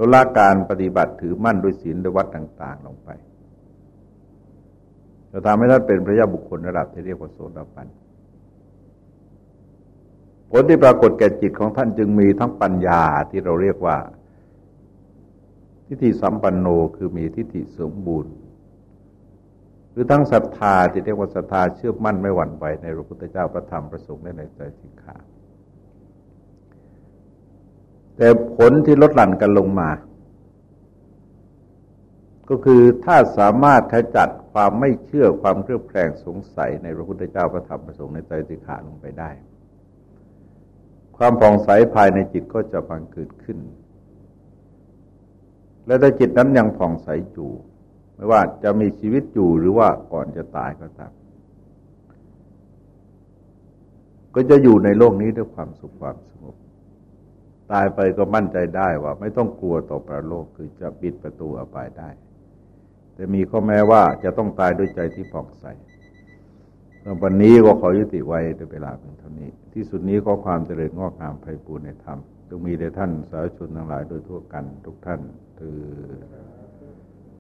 ลดละการปฏิบัติถือมั่นด้วยศีลด้วยวัดต่าง ๆ ลงไปจะทำให้ท่านเป็นพระยาบุคคลระดับที่เรียกว่าโสดาบันผลที่ปรากฏแก่จิตของท่านจึงมีทั้งปัญญาที่เราเรียกว่า ทิฏฐิสัมปันโนคือมีทิฏฐิสมบูรณ์หรือทั้งศรัทธาที่เรียกว่าศรัทธาเชื่อมั่นไม่หวั่นไหวในพระพุทธเจ้าพระธรรมพระสงฆ์และในใจสิกขา แต่ผลที่ลดหลั่นกันลงมา ก็คือถ้าสามารถขจัดความไม่เชื่อความเครือบแคลงสงสัยในพระพุทธเจ้าพระธรรมพระสงฆ์ในใจสิขาลงไปได้ ความผ่องใสภายในจิตก็จะบังเกิดขึ้น และถ้าจิตนั้นยังผ่องใสอยู่ไม่ว่าจะมีชีวิตอยู่หรือว่าก่อนจะตายก็ตามก็จะอยู่ในโลกนี้ด้วยความสุขความสงบ ตายไปก็มั่นใจได้ว่า ไม่ต้องกลัวต่อประโลกคือจะปิดประตูอภัยได้ แต่มีข้อแม้ว่าจะต้องตายด้วยใจที่ผ่องใสวันนี้ก็ขอยุติไว้ในเวลาเพียงเท่านี้ ที่สุดนี้ก็ความเจริญงอกงามไพบูรณ์ในธรรมจงมีแด่ท่านสาธุชนทั้งหลายโดยทั่วกันทุกท่านคือ